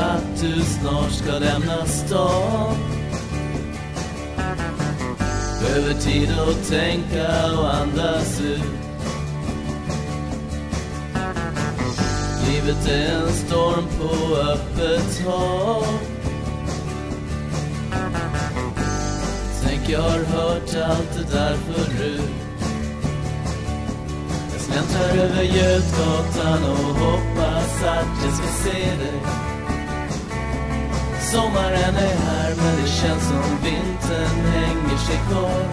att du snart ska lämna stan. Behöver tid att tänka och andas ut. Livet är en storm på öppet hav. Tänk jag har hört allt det där förut. Jag släntrar över Götgatan och hoppas att jag ska se dig. Sommaren är här men det känns som vintern hänger sig kvar.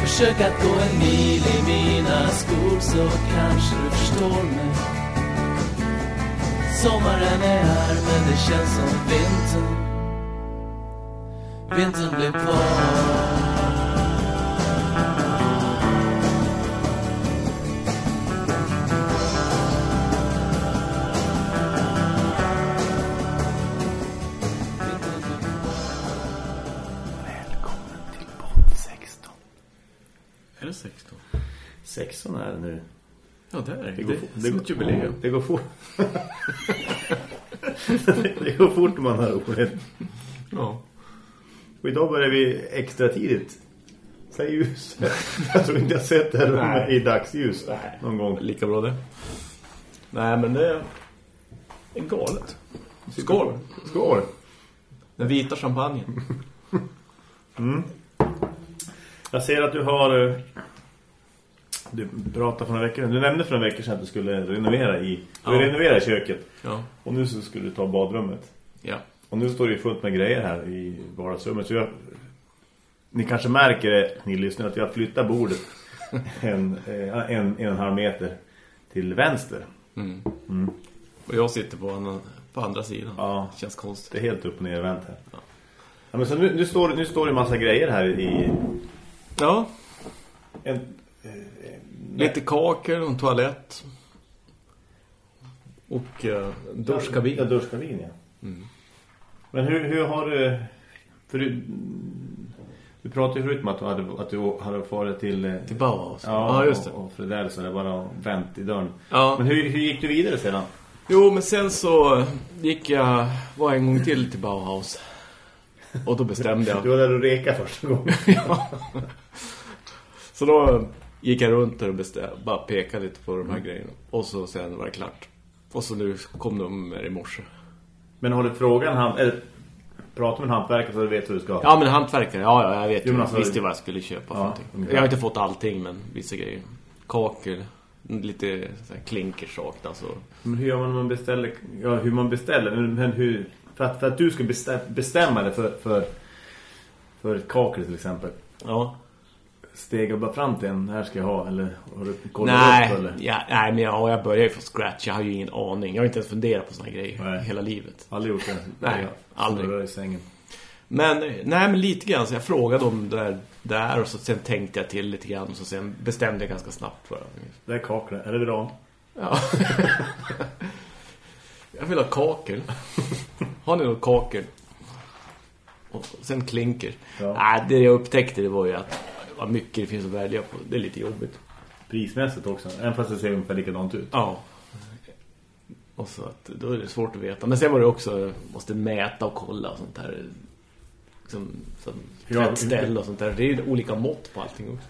Försök att gå en mil i mina skor så kanske du förstår mig. Sommaren är här men det känns som vintern. Vintern blev kvar. 16 är det nu. Ja, det är det. Går, Det det går, ett jubileum. Det går fort. det går fort när man har roligt. Ja. Och idag börjar vi extra tidigt. Säg ljus. Jag tror inte jag sett det här i dagsljus Nej. någon gång. Lika bra det. Nej, men det är galet. Skål. Skål. Den vita champagnen. Jag ser att du har... eh, Du pratade för några veckor Du nämnde för några veckor sedan att du skulle renovera i... Du Ja. renovera köket. Ja. Och nu så skulle du ta badrummet. Ja. Och nu står det ju fullt med grejer här i vardagsrummet. Så jag, ni kanske märker det, ni lyssnar, att jag flyttar bordet en, eh, en, en och en halv meter till vänster. Mm. Och jag sitter på, andra, på andra sidan. Ja. Känns konstigt. Det är helt upp och ner vänt här. Ja, men så nu, nu, står, nu står det en massa grejer här i... Ja. En, Lite kakel och en toalett. Och uh, duschkabin. Ja, duschkabin, ja. Mm. Men hur, hur har du... För du, du pratade ju förut om att du hade, att du hade farit till... eh, Till Bauhaus. Ja, Ja, just det. Och, och så det bara vänt i dörren. Ja. Men hur, hur gick du vidare sedan? Jo, men sen så gick jag, var en gång till till Bauhaus. Och då bestämde jag. Du var där och reka första gången. ja. Så då gick jag runt där och bestämde, bara pekade lite på de här grejerna. Och så sen var det klart. Och så nu kom de med i morse. Men har du frågan han eller prata med en hantverkare så du vet hur du ska. Ja, men hantverkare, ja, ja jag vet Jo, men alltså- visste vad jag skulle köpa Ja. Jag har inte fått allting, men vissa grejer. Kakel, lite så här klinkersak, alltså. Men hur gör man när man beställer ja, hur man beställer men, hur för att, för att du ska bestämma, bestämma det för för för ett kakel till exempel. Ja. Stega bara fram till en här ska jag ha eller har du kollat Nej, upp eller? ja, nej, men jag, jag börjar ju från scratch. Jag har ju ingen aning. Jag har inte ens funderat på såna grejer Nej. hela livet. Aldrig gjort det. Nej, Jag aldrig. i sängen. Men, nej men lite grann så jag frågade om det där, där och så sen tänkte jag till lite grann och så sen bestämde jag ganska snabbt tror jag. Det är kaklet. Är det bra? Ja. jag vill ha kakel. Har ni något kakel? Och sen klinker. Ja. Nej, det jag upptäckte det var ju att vad mycket det finns att välja på. Det är lite jobbigt. Prismässigt också. Även fast det ser ungefär likadant ut. Ja. Och så att då är det svårt att veta. Men sen var det också måste mäta och kolla och sånt där. Liksom, som tvättställ och sånt där. Det är ju olika mått på allting också.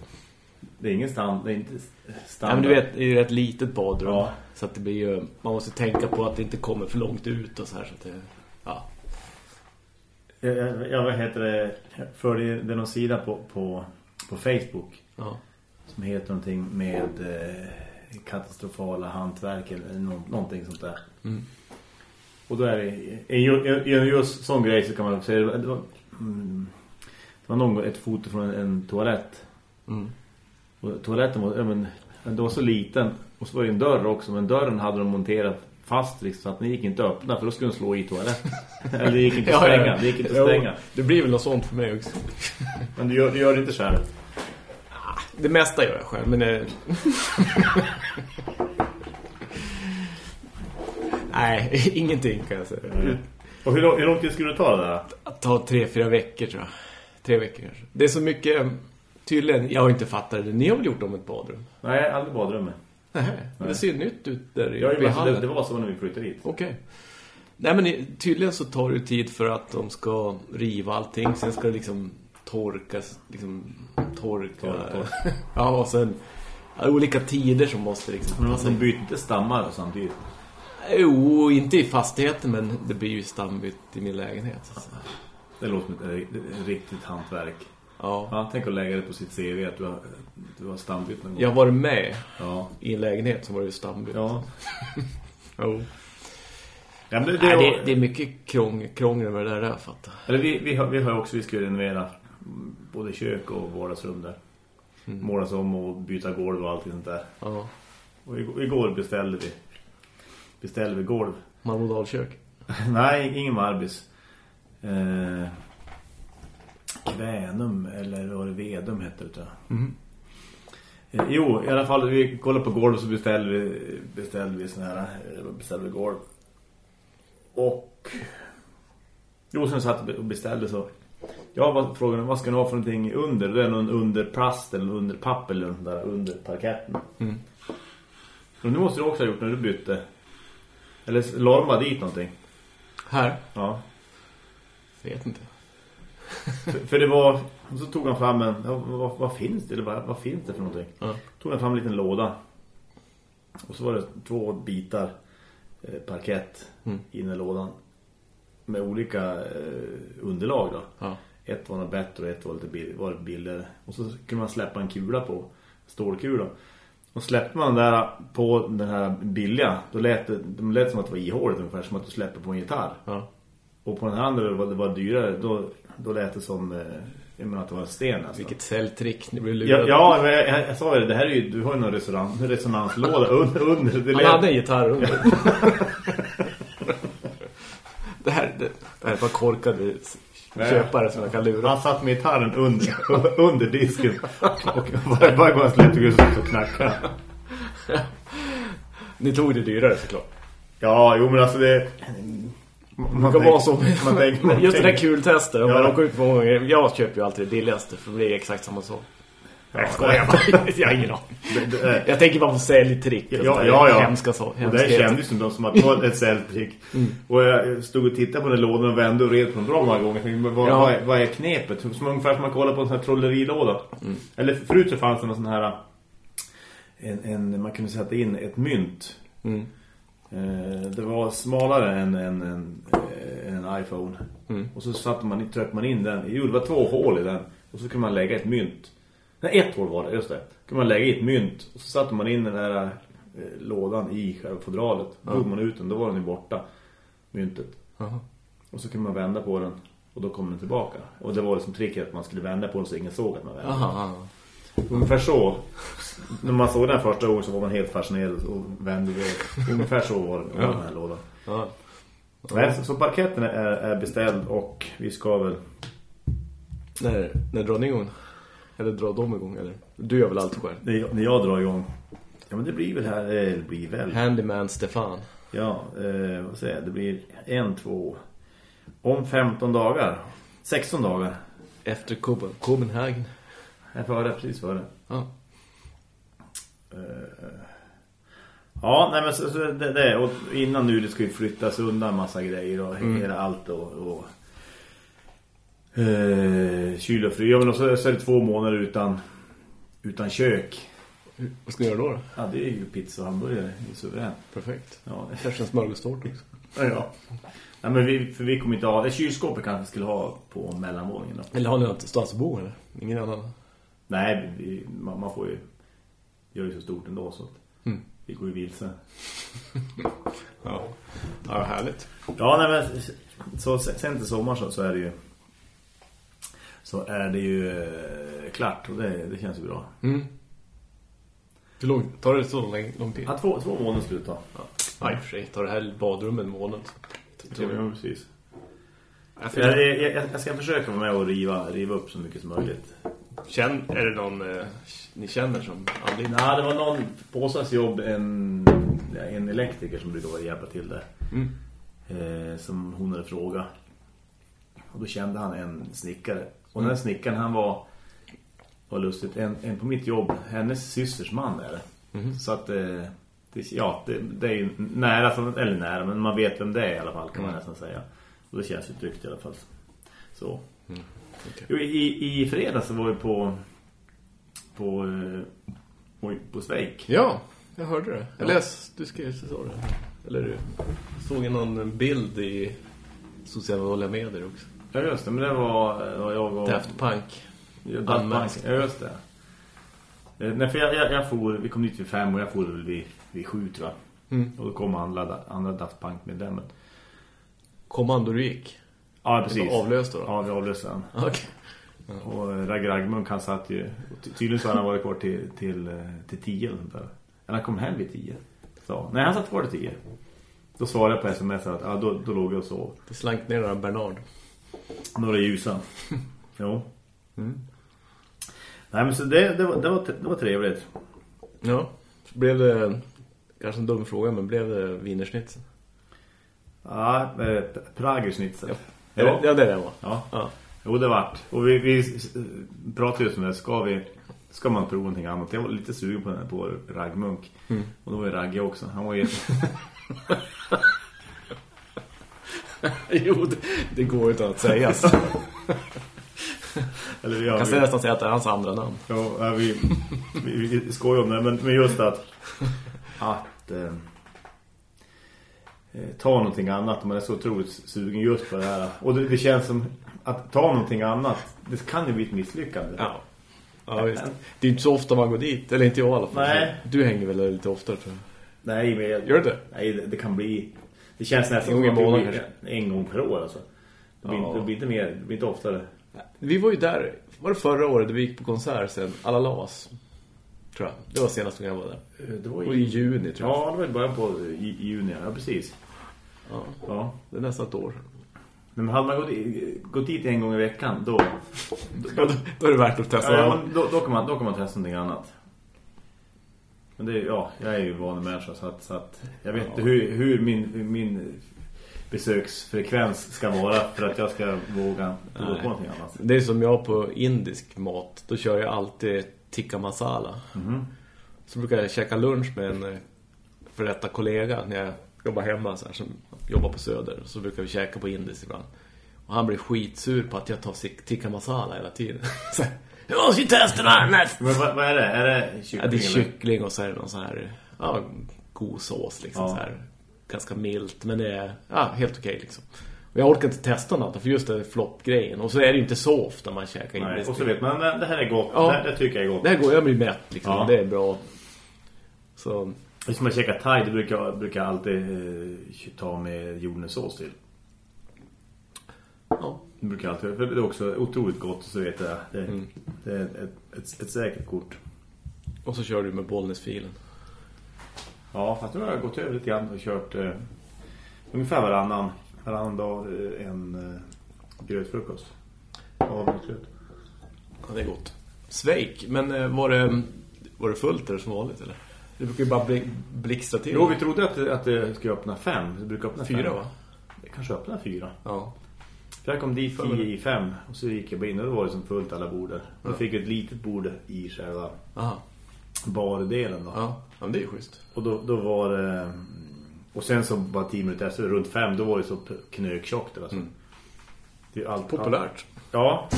Det är ingen stand, det är inte standard. men du vet, det är ju ett litet badrum. Ja. Så att det blir ju, man måste tänka på att det inte kommer för långt ut och så här. Så att det, ja. Jag, jag, jag vad heter det? Jag följer det någon sida på, på, på Facebook ja. som heter någonting med eh, katastrofala hantverk eller nå, någonting sånt där. Mm. Och då är det en, just sån grej så kan man säga det var, mm, det var någon gång ett foto från en, toalett. Mm. Och toaletten var, ja, men, den var så liten och så var det en dörr också men dörren hade de monterat fast liksom, så att den gick inte öppna för då skulle den slå i toaletten. eller det gick inte att stänga. Det gick inte att Jo, stänga. det blir väl något sånt för mig också. Men du gör, du gör det inte själv. Det mesta gör jag själv, men... Eh... Nej, ingenting kan jag säga. Och hur, lång- hur lång tid skulle du ta det där? Att ta tre, fyra veckor tror jag. Tre veckor kanske. Det är så mycket... Tydligen, jag har inte fattat det. Ni har väl gjort om ett badrum? Nej, aldrig badrummet. Nej, det ser ju nytt ut där i hallen. det, det var så när vi flyttade dit. Okej. Nej men tydligen så tar det tid för att de ska riva allting. Sen ska det liksom torkas, liksom torka. Torka, torka. ja, och sen olika tider som måste liksom Men passa de byter stammar samtidigt. Jo, inte i fastigheten men det blir ju stambytt i min lägenhet. Så. Det låter som ett, riktigt hantverk. Ja. Ja, tänk att lägga det på sitt CV att du har, du har stambytt någon gång. Jag har varit med Ja. i en lägenhet som var ju stambytt. Ja. Jo. ja det, det, Nej, det, det är mycket krång, krångel med det där, jag fattar. Eller vi, vi, har, vi har också, vi ska renovera både kök och vardagsrum där. Mm. Målas om och byta golv och allt sånt där. Ja. Och igår, beställde vi beställde vi golv. Marmodalkök. Nej, ingen Marbis. Eh, Kvänum eller vad det Vedum heter det. Mm. Eh, jo, i alla fall vi kollade på golv så beställde vi beställde vi sån här eh, beställde vi golv. Och Jo, sen satt och beställde så Ja, vad, frågan är, vad ska ni ha för någonting under? Det är någon under plast eller under papper eller där under parketten. Mm. Och nu måste du också ha gjort när du bytte. Eller la de bara dit någonting? Här? Ja. Vet inte. För, för det var... Så tog han fram en... Ja, vad, vad finns det? Eller vad, vad finns det för någonting? Ja. Tog han fram en liten låda. Och så var det två bitar eh, parkett Mm. i den här lådan. Med olika eh, underlag då. Ja. Ett var något bättre och ett var lite bill var billigare. Och så kunde man släppa en kula på. Stålkula. Och släppte man där på den här billiga. Då lät det, de lät som att det var ihåligt ungefär. Som att du släpper på en gitarr. Ja. Och på den här andra det var, det var dyrare. Då, då lät det som... Eh, jag menar att det var en sten alltså. Vilket säljtrick. Ni Ja, lurade. ja men jag, jag, jag sa ju det, det här är ju, du har ju någon resonans, resonanslåda under, under. Det Han lät- hade en gitarr under. det, här, det, det är bara korkade köpare som jag kan lura. Han satt med gitarren under, under disken. Och varje, varje gång han släppte ut så knackade. Ni tog det dyrare såklart. Ja, jo men alltså det... Man, Det kan vara så. Man tänker, man Just den där kultester. Om Ja. man åker ut på många gånger. Jag köper ju alltid det billigaste. För det är exakt samma sak. Ja, Jag skojar bara. Jag har ingen aning. det- Jag tänker bara på säljtrick. Ja, ja, ja. Hemska så. Och det kändes som de som att det var ett säljtrick. Och jag stod och tittade på den lådan och vände och red på den bra många gånger. Tänkte, vad, Ja. vad, är, vad är knepet? Som ungefär som man kollar på en sån här trollerilåda. Eller förut så fanns det någon sån här... En, en, man kunde sätta in ett mynt. Mm. Eh, det var smalare än en, en, eh, en iPhone. Mm. Och så satte man, tryckte man in den. Jo, det var två hål i den. Och så kunde man lägga ett mynt. Nej, ett hål var det, just det. kunde man lägga i ett mynt. Och så satte man in den här eh, lådan i själva fodralet. Då tog man ut den, då var den ju borta. Myntet. Jaha. Och så kunde man vända på den. Och då kom den tillbaka. Och det var liksom tricket att man skulle vända på den så ingen såg att man vände. Aha, aha. Ungefär så. När man såg den första gången så var man helt fascinerad och vände iväg. Ungefär så var det var den här lådan. Ja. Nej, så, så parketten är, är beställd och vi ska väl... När, när drar ni igång? Eller drar de igång? Eller? Du gör väl allt själv? När jag, när jag drar igång... Ja men det blir väl här... eh, Det blir väl... Handyman Stefan. Ja, eh, vad säger jag? Det blir en, två... Om 15 dagar. 16 dagar. Efter Copen- Copenhagen. Här före, precis före. Ja. Ja, nej men så, så det, det och innan nu det ska ju flyttas undan massa grejer och hela allt och, och eh, kyl och fri. Ja, men så, så är det två månader utan utan kök. Vad ska ni göra då? då? Ja, det är ju pizza och hamburgare. Det är suveränt. Perfekt. Ja, det- Kanske en smörgåstårt också. ja. Nej, men vi, för vi kommer inte ha... Det kylskåpet kanske skulle ha på mellanvåningen då. Eller har ni något stadsbo eller? Ingen annan? Nej, vi, man, man får ju... Gör ju så stort ändå så att Mm. vi går ju vilse. Ja. Ja, härligt. Ja, nej men så sen till sommar så, så är det ju så är det ju eh, klart och det, det känns ju bra. Mm. Hur långt tar det så lång, lång tid? Ja, två, två månader skulle det ta. Ja, och för sig. Tar det här badrummet en månad. Ja, ja, precis. Jag Jag, jag, jag, jag ska försöka vara med och riva, riva upp så mycket som möjligt. Känn, är det någon eh, ni känner som anledning? Nej, det var någon på Åsas jobb, en, ja, en elektriker som brukar vara hjälpa till där. Mm. Eh, som hon hade frågat. Och då kände han en snickare. Och den här snickaren, han var var lustigt. En, en på mitt jobb, hennes systers man är det. Mhm. Så att eh, det, ja, det, det är ju nära, eller nära, men man vet vem det är i alla fall kan man Mm. nästan säga. Och det känns ju tryggt i alla fall. Så. okej. Jo, i, I fredags så var vi på på, eh, oj, på Sveik. Ja, jag hörde det. Jag, du skrev så så det. Eller du såg någon bild i sociala medier också. Ja, just det. Men det var, det var jag och... Daft Punk. Ja, Daft. Punk. Ja, just det. Eh, Nej, för jag, jag, jag for, vi kom dit vid fem och jag for väl vid, vid sju tror jag. Mm. Och då kom andra, andra Daft Punk-medlemmen. Kom han då du gick? Ja, Precis. precis. Avlöst då? Ja, vi avlöste han. Okej. Och eh, Ragg Raggmunk han satt ju... Tydligen så hade han varit kvar till, till, eh, till tio eller sånt där. Eller han kom hem vid tio. Så, nej, han satt kvar till tio. Då svarade jag på sms att ja, då, då låg jag och sov. Det slank ner några Bernard. Några ljusa. jo. Mm. Nej, men så det, det, var, det, var, det var trevligt. Ja. Blev det, kanske en dum fråga, men blev det wienerschnitzel? Ja, eh, Pragersnitzel. Ja. Ja. ja, det det var. ja. Ja. Jo, det vart. Och vi, vi pratade just om det. Ska, vi, ska man prova någonting annat? Jag var lite sugen på, den- på Raggmunk. Mm. Och då var ju Ragge också. Han var ju... jo, det, det går inte att säga. eller, ja, Jag kan vi, nästan säga att det är hans andra namn. ja, ja, vi, vi, vi skojar om det. Men, men just att... Att... Eh, eh, ta någonting annat. Man är så otroligt sugen just på det här. Och det, det känns som... Att ta någonting annat. Det kan ju bli ett misslyckande. Ja. Ja, visst. Det är inte så ofta man går dit. Eller inte jag i alla fall. Nej. Du hänger väl lite oftare tror jag. Nej, men jag, Gör det? Nej, det, det kan bli... Det känns nästan En gång i månaden En gång per år alltså. Det blir, Ja. det blir inte mer, det blir inte oftare. Vi var ju där, var det förra året då vi gick på konsert sen? Alla las. Tror jag. Det var senast gången jag var där. Det var Och i juni tror jag. Ja, det var i början på i, i juni. Ja, precis. Ja. Ja. Det är nästan ett år. Men hade man gått, i- gått dit en gång i veckan, då... Ja, då, då är det värt att testa. Ja, då, då, kan man, då kan man testa någonting annat. Men det ja, jag är ju vanlig människa så att, så att jag vet inte hur, hur min, min besöksfrekvens ska vara för att jag ska våga prova Nej. på någonting annat. Det är som jag på indisk mat. Då kör jag alltid tikka masala. Mhm. Så brukar jag käka lunch med en eh, för detta kollega när jag jobbar hemma så här, som jobbar på Söder. Så brukar vi käka på indiskt ibland. Och han blir skitsur på att jag tar tikka masala hela tiden. Jag måste ju testa den här! Men vad, vad är det? Är det kyckling? Ja, det är eller? kyckling och så är det någon sån här ja, god sås liksom Ja. så här. Ganska milt, men det är ja, helt okej liksom. Och jag orkar inte testa något för just det floppgrejen. Och så är det ju inte så ofta man käkar Nej, och så vet man, men det här är gott. Ja. Det, här- det tycker jag är gott. Det här går, jag blir mätt liksom. Ja. Det är bra. Så, Hvis man käkar thai, det brukar jag, brukar jag alltid eh, ta med jordnötssås till. Brukar alltid, för det är också otroligt gott så vet jag. Det, Mm. det är ett, ett, ett säkert kort. Och så kör du med Bollnäsfilen. Ja, fast nu har jag gått över lite grann och kört eh, ungefär varannan, varannan dag eh, en eh, grötfrukost. Havregröt. Ja, det är gott. Sveik, men eh, var det, var det fullt eller som vanligt eller? Det brukar ju bara bli, blixtra till. Jo, vi trodde att, att det skulle öppna fem. Det brukar öppna Fyra fem. va? Det kanske öppnar fyra. Ja. För jag kom dit mig. i fem och så gick jag in och då var det som fullt alla bord där. Ja. fick vi ett litet bord i själva Aha. bardelen då. Ja, ja men det är ju schysst. Och då, då var det... mm, Och sen så bara tio minuter efter, runt fem, då var det så knöktjockt. Alltså. Mm. Det är allt, Populärt. Ja.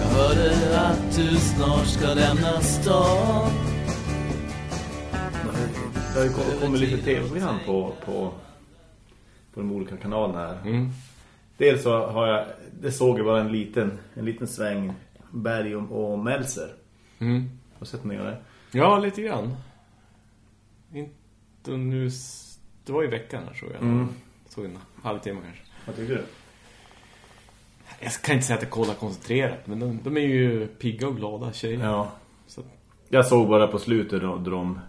Jag hörde att du snart ska lämna stan Det har ju kommit, lite tv-program på, på, på de olika kanalerna här. Mm. Dels så har jag, det såg jag bara en liten, en liten sväng Berg och, och Melser. Mm. Har sett av det? Ja, lite grann. Inte nu... Det var i veckan här såg jag. Mm. Såg en halvtimme kanske. Vad tycker du? Jag kan inte säga att jag kollar koncentrerat, men de, de är ju pigga och glada tjejer. Ja. Så, Jag såg bara på slutet då, då de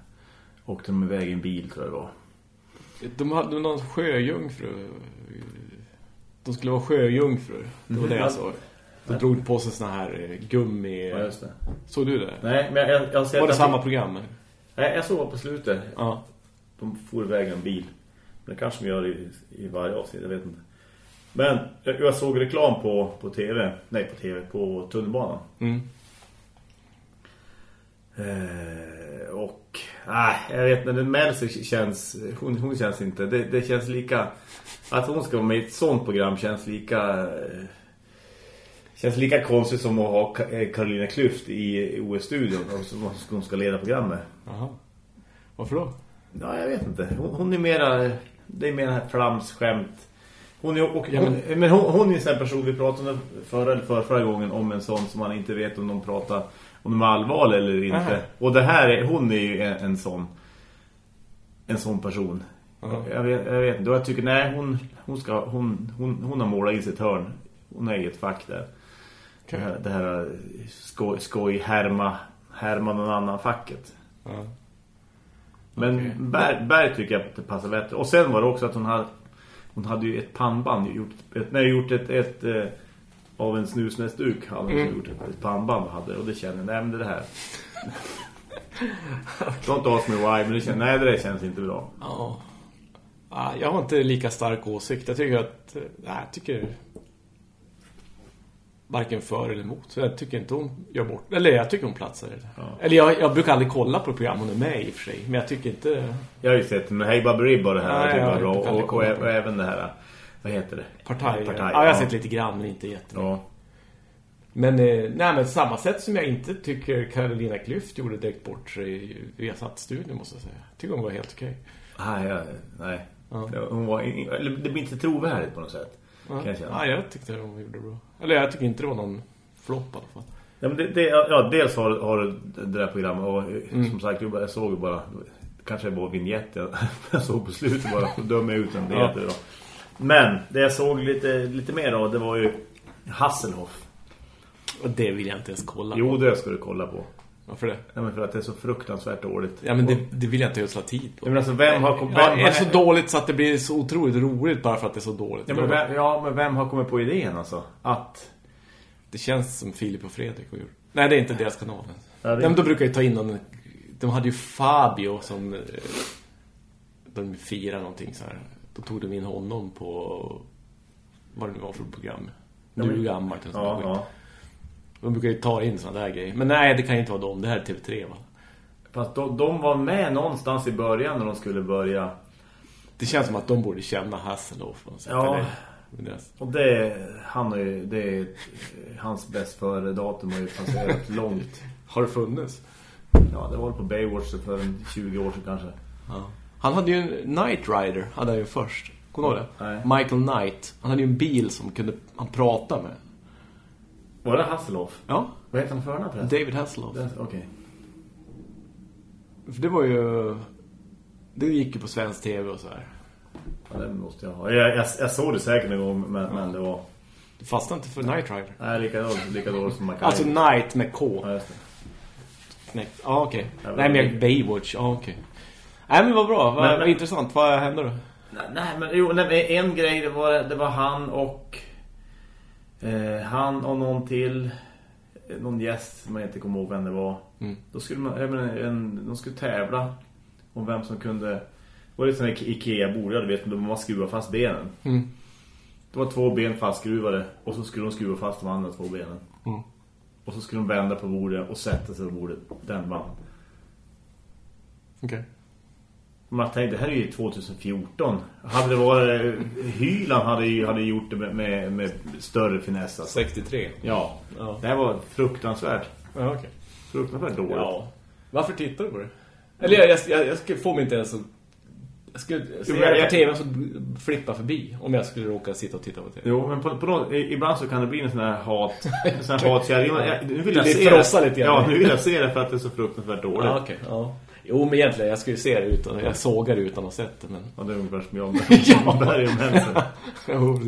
åkte de iväg i en bil tror jag det var. de hade någon sjöjungfru. De skulle vara sjöjungfrur. Det var Mhm. det jag såg. De drog på sig såna här eh, gummi... Ja, just det. Såg du det? Nej, men jag, jag, Var det samma program? Nej, jag såg på slutet. Ja. De får iväg en bil. Men det kanske de gör i, i varje avsnitt, jag vet inte. Men jag, jag såg reklam på, på tv. Nej, på tv. På tunnelbanan. Mm. Eh, och nej, jag vet inte, Melser känns hon, hon känns inte, det, det känns lika att hon ska vara med i ett sånt program känns lika eh, känns lika konstigt som att ha eh, Carolina Klüft i OS-studion som hon ska leda programmet. Jaha. Varför då? Ja, jag vet inte. Hon, hon är mera det är mer flamsskämt. Hon är, och, Ja, hon, men hon, hon är en sån här person vi pratade förra förra, förra gången om en sån som man inte vet om de pratar om de är allvarliga eller inte. Aha. Och det här är, hon är ju en, en sån en sån person. Ja. Jag vet, jag vet inte. Och jag tycker nej, hon, hon, ska, hon, hon, hon har målat i sitt hörn. Hon är i ett fack där. Det här, det här skoj, skoj härma, härma någon annan facket. Ja. Men Okej. Berg, Berg tycker jag att det passar bättre. Och sen var det också att hon hade hon hade ju ett pannband gjort ett, nej, gjort ett, ett eh, av en snusnäsduk hade Mm. gjort ett, pannband hade och det kände nej men det här. Don't ask me why men det kände nej det där känns inte bra. Ja. Ja, Jag har inte lika stark åsikt. Jag tycker att... eh, Nej, jag tycker... Varken för eller emot. Så jag tycker inte hon gör bort... Eller jag tycker hon platsar det. Ja. Eller jag, jag brukar aldrig kolla på program hon är med i och för sig. Men jag tycker inte... Jag har ju sett med Hey Babberib och det här jag var bra jag kan och, och, och även det här vad heter det? Partaj. Partaj, ja, jag har sett lite grann men inte jättemycket. Ja. Men, eh, nej, men samma sätt som jag inte tycker Carolina Klüft gjorde direkt bort sig via satt studion måste jag säga. Jag tycker hon var helt okej. Ah, ja, nej. Ja. Hon var, eller det blir inte trovärdigt på något sätt. Ja. Kan jag känna. ja, jag tyckte hon gjorde bra. Eller jag tycker inte det var någon flopp i alla fall. Ja, men det, det, ja, dels har, har du det där programmet och Mm. som sagt, jag såg bara kanske var vignett jag, såg på slutet bara att döma ut en del Ja. Men det jag såg lite, lite mer av det var ju Hasselhoff. Och det vill jag inte ens kolla Jo, på. det ska du kolla på. Varför det? Ja, men för att det är så fruktansvärt dåligt. Ja, men det, det vill jag inte ödsla tid på. Ja, men alltså, vem har kom, Ja, är det så dåligt så att det blir så otroligt roligt bara för att det är så dåligt? ja, men vem, ja, men vem har kommit på idén alltså? Att... Det känns som Filip och Fredrik har gjort. Nej, det är inte deras kanal. Ja, det är Nej, men då brukar jag ta in någon... De hade ju Fabio som... eh, De firar någonting så här. Då tog de in honom på... Vad det nu var för program. Ja, Du är men- gammalt. och sånt Ja, ja. De brukar ju ta in såna där grejer. Men nej, det kan ju inte vara dem. Det här är TV3 va? Fast de, de var med någonstans i början när de skulle börja. Det känns som att de borde känna Hasselhoff. på något sätt, Ja. deras- Och det, han har ju, det är hans bäst före datum har ju passerat långt. Har det funnits? Ja, det var på Baywatch för en 20 år sedan kanske. Ja. Han hade ju en Knight Rider, hade han ju först. Kommer du ihåg det? Nej. Michael Knight. Han hade ju en bil som kunde han prata med. Var det Hasselhoff? Ja, Vad heter han för förnamn förresten? David Hasselhoff. Okej. För det var ju... Det gick ju på svensk tv och så här. Ja, det måste jag ha. Jag, jag, jag såg det säkert en gång, men, men det var... Du fastnade inte för Knight Rider. Nej, lika dåligt, lika dåligt som man kan. Alltså Knight med K. Ja, just det. Ja, okej. Ja, Nej, men- Baywatch. Ja, okej. Nej, men vad bra. Vad, Men- vad intressant. Vad hände då? Nej, men jo, nej, en grej det var, det var han och eh, han och någon till någon gäst som jag inte kommer ihåg vem det var. Mm. Då skulle man jag menar, en, de skulle tävla om vem som kunde var det sån här Ikea-bord, jag vet, då man skruvar fast benen. Mm. Det var två ben fastskruvade och så skulle de skruva fast de andra två benen. Mm. Och så skulle de vända på bordet och sätta sig på bordet. Den vann. Okej. Man tänkte, det här är ju 2014. Hade det varit Hyland hade hade gjort det med, med, större finess. Alltså. 63. Ja, Ja. det här var fruktansvärt. Ja, okej. Fruktansvärt dåligt. Ja. Varför tittar du på det? Eller jag, jag, jag, jag skulle få mig inte ens att... Jag skulle se jag- på tv så flippa förbi om jag skulle råka sitta och titta på tv. Jo, men på, på något, ibland så kan det bli en sån här hat en sån här. Jag- Nu vill jag se det. lite grann. Ja, nu vill jag se det för att det är så fruktansvärt dåligt. Ja, okej. Ja. Jo, men egentligen, jag skulle se det utan... Jag sågar det utan att ha sett det, men... Ja, det är ungefär som jag Ja. med Berg och. Jo.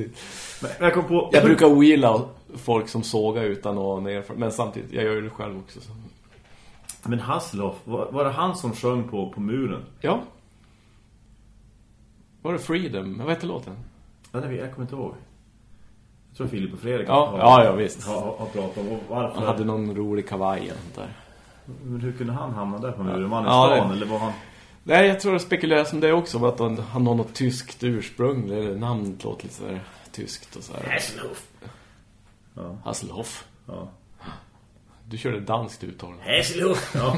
Men jag kom på... Jag brukar ogilla folk som sågar utan att erfarenhet. Men samtidigt, jag gör ju det själv också. Så. Men Hasselhoff, var, var det han som sjöng på, på muren? Ja. Var det Freedom? Vad heter låten? Ja, det, jag kommer inte ihåg. Jag tror Filip och Fredrik Ja, ja, ja, visst. Har, har, har pratat om varför. Han hade någon rolig kavaj eller sånt där. Men hur kunde han hamna där på muren? Var han i Ja, stan det- eller var han... Nej, jag tror det spekuleras om det också. om Att han, han har något tyskt ursprung. Eller namnet låter lite sådär tyskt och sådär. Hasselhoff. Ja, Hasselhoff. ja. Du körde danskt uttal. Hässlo! Ja.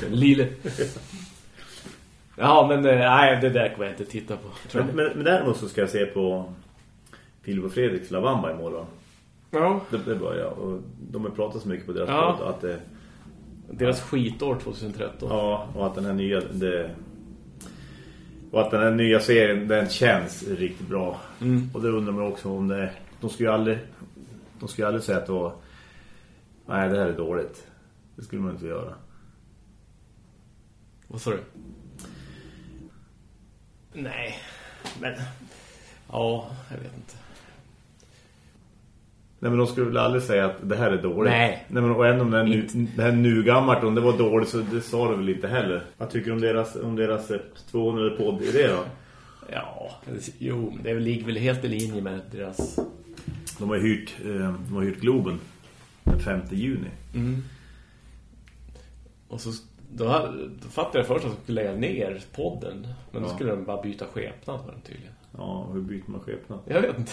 Lille. Ja, men eh, nej, det där kommer jag inte titta på. Men, men, men däremot så ska jag se på Filip och Fredriks Lavamba imorgon. Ja. Det, det börjar jag. Och de har pratat så mycket på deras Ja. podd att det, Deras skitår 2013. ja, och att den här nya det, och att den här nya serien den känns riktigt bra. Mm. Och det undrar man också om det de skulle ju aldrig de skulle aldrig säga att det var nej det här är dåligt. Det skulle man inte göra. Vad sa du? Nej, men... Ja, jag vet inte. Nej men de skulle väl aldrig säga att det här är dåligt. Nej. Nej men och ändå om det nu, det här nu gammalt om det var dåligt så det sa de väl inte heller. Vad tycker du om deras, om deras eh, 200 podd i det då? Ja, jo, det ligger väl helt i linje med deras... De har hyrt, eh, de har hyrt Globen den 5 juni. Mm. Och så då, då fattade jag först att de skulle lägga ner podden. Men då Ja. skulle de bara byta skepnad var det tydligen. Ja, hur byter man skepnad? Jag vet inte.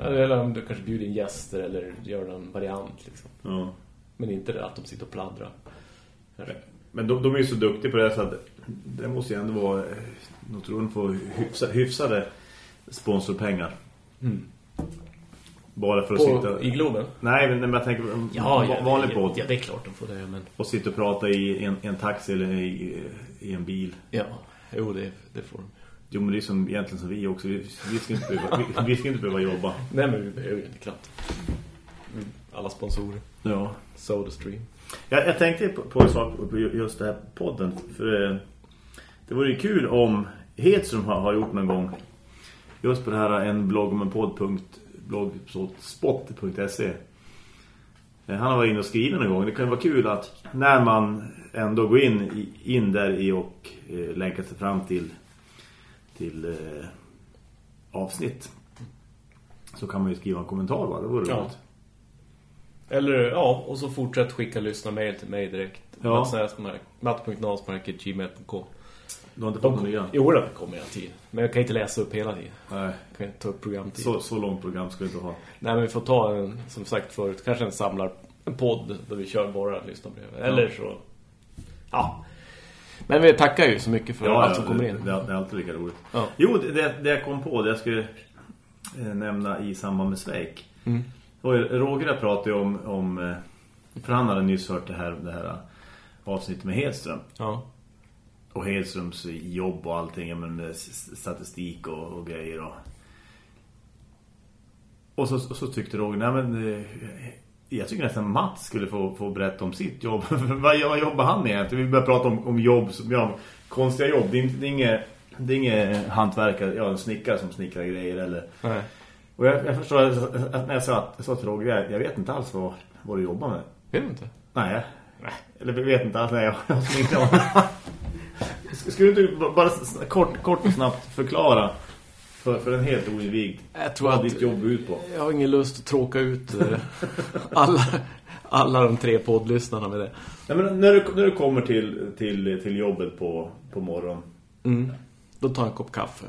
Eller om du kanske bjuder in gäster eller gör någon variant liksom. Ja. Men inte att de sitter och pladdrar. Men de, de är ju så duktiga på det så att det måste ju ändå vara nog tror de får hyfsa, hyfsade sponsorpengar. Mm. Bara för att På, sitta... I Globen? Nej, men men jag tänker Ja, vanlig podd. Ja, det är klart de får det, men... Och sitta och prata i en, en taxi eller i, i en bil. Ja, jo, det, det får de. Jo, men det är som, egentligen som vi också. Vi, vi, ska inte behöva, vi, vi ska inte behöva jobba. Nej, men vi behöver inte knappt. Mm, Alla sponsorer. Ja. SodaStream. Jag, jag tänkte på, på en sak på just det här podden. För eh, det vore ju kul om Hedström har, har gjort någon gång. Just på det här en blogg om en podd. blogspot.se Eh, Han har varit inne och skrivit någon gång. Det kan ju vara kul att när man ändå går in, i, in där i och eh, länkar sig fram till, till eh, avsnitt så kan man ju skriva en kommentar va? Det vore Ja. roligt. Eller, ja, och så fortsätt skicka lyssna mejl till mig direkt. Ja. matt.nasmark.gmail.com Du har inte fått någon nya? Jo, det kommer hela tiden. Men jag kan inte läsa upp hela tiden. Nej. Jag kan inte ta upp programtid. Så, så långt program ska du inte ha. Nej, men vi får ta en, som sagt förut, kanske en samlar en podd där vi kör bara lyssnarbrev. Eller så... Ja. Men vi tackar ju så mycket för allt som kommer det, in. Det, det är alltid lika roligt. Ja. Jo, det, det, jag kom på, det jag skulle eh, nämna i samband med Sveik. Mm. Roger pratade ju om, om eh, för han hade nyss hört det här, det här avsnittet med Hedström. Ja. Och Hedströms jobb och allting, ja, men med statistik och, och grejer. Och, och så, så tyckte Roger, nej men eh, jag tycker nästan Mats skulle få, få berätta om sitt jobb. vad, vad jobbar han med egentligen? Vi börjar prata om, om jobb, som, ja, konstiga jobb. Det är, det är inget, det är inget hantverkare, ja, en snickare som snickrar grejer eller... Nej. Och jag, jag förstår att, när jag sa, jag sa till Roger, jag, jag vet inte alls vad, vad du jobbar med. Vet du inte? Nej. Eller vi vet inte alls. Nej, jag inte om. Skulle du bara kort, kort och snabbt förklara för, för en helt oinvigd Jag tror vad att- ditt jobb ut på? Jag har ingen lust att tråka ut eh, alla, alla de tre poddlyssnarna med det. Nej, men när, du, när du kommer till, till, till jobbet på, på morgonen, Mm. Då tar jag en kopp kaffe.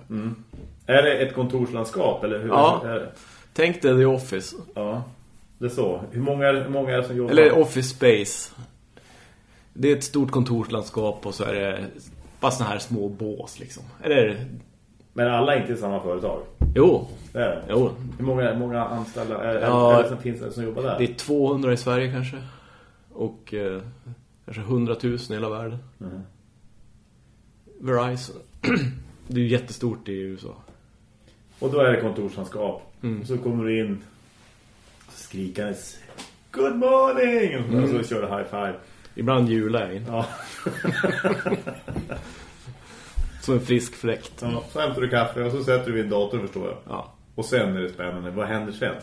är det ett kontorslandskap? Eller hur Ja. är det? Tänk dig The Office. ja, det är så. Hur många hur många är det som jobbar? Eller Office Space. Det är ett stort kontorslandskap och så är det bara såna här små bås liksom. Eller, Men alla är inte i samma företag? jo, Det är det. jo. Hur många, många anställda är, Ja. det som finns som jobbar där? Det är 200 i Sverige kanske. Och eh, kanske 100 000 i hela världen. Mhm. Verizon. det är ju jättestort i USA. Och då är det kontorslandskap. Mm. Och så kommer du in skrikandes Good morning! Och så kör du high five. Ibland jular jag in. Ja. Som en frisk fläkt. ja. Så hämtar du kaffe och så sätter du vid en dator förstår jag. Ja. Och sen är det spännande. Vad händer sen?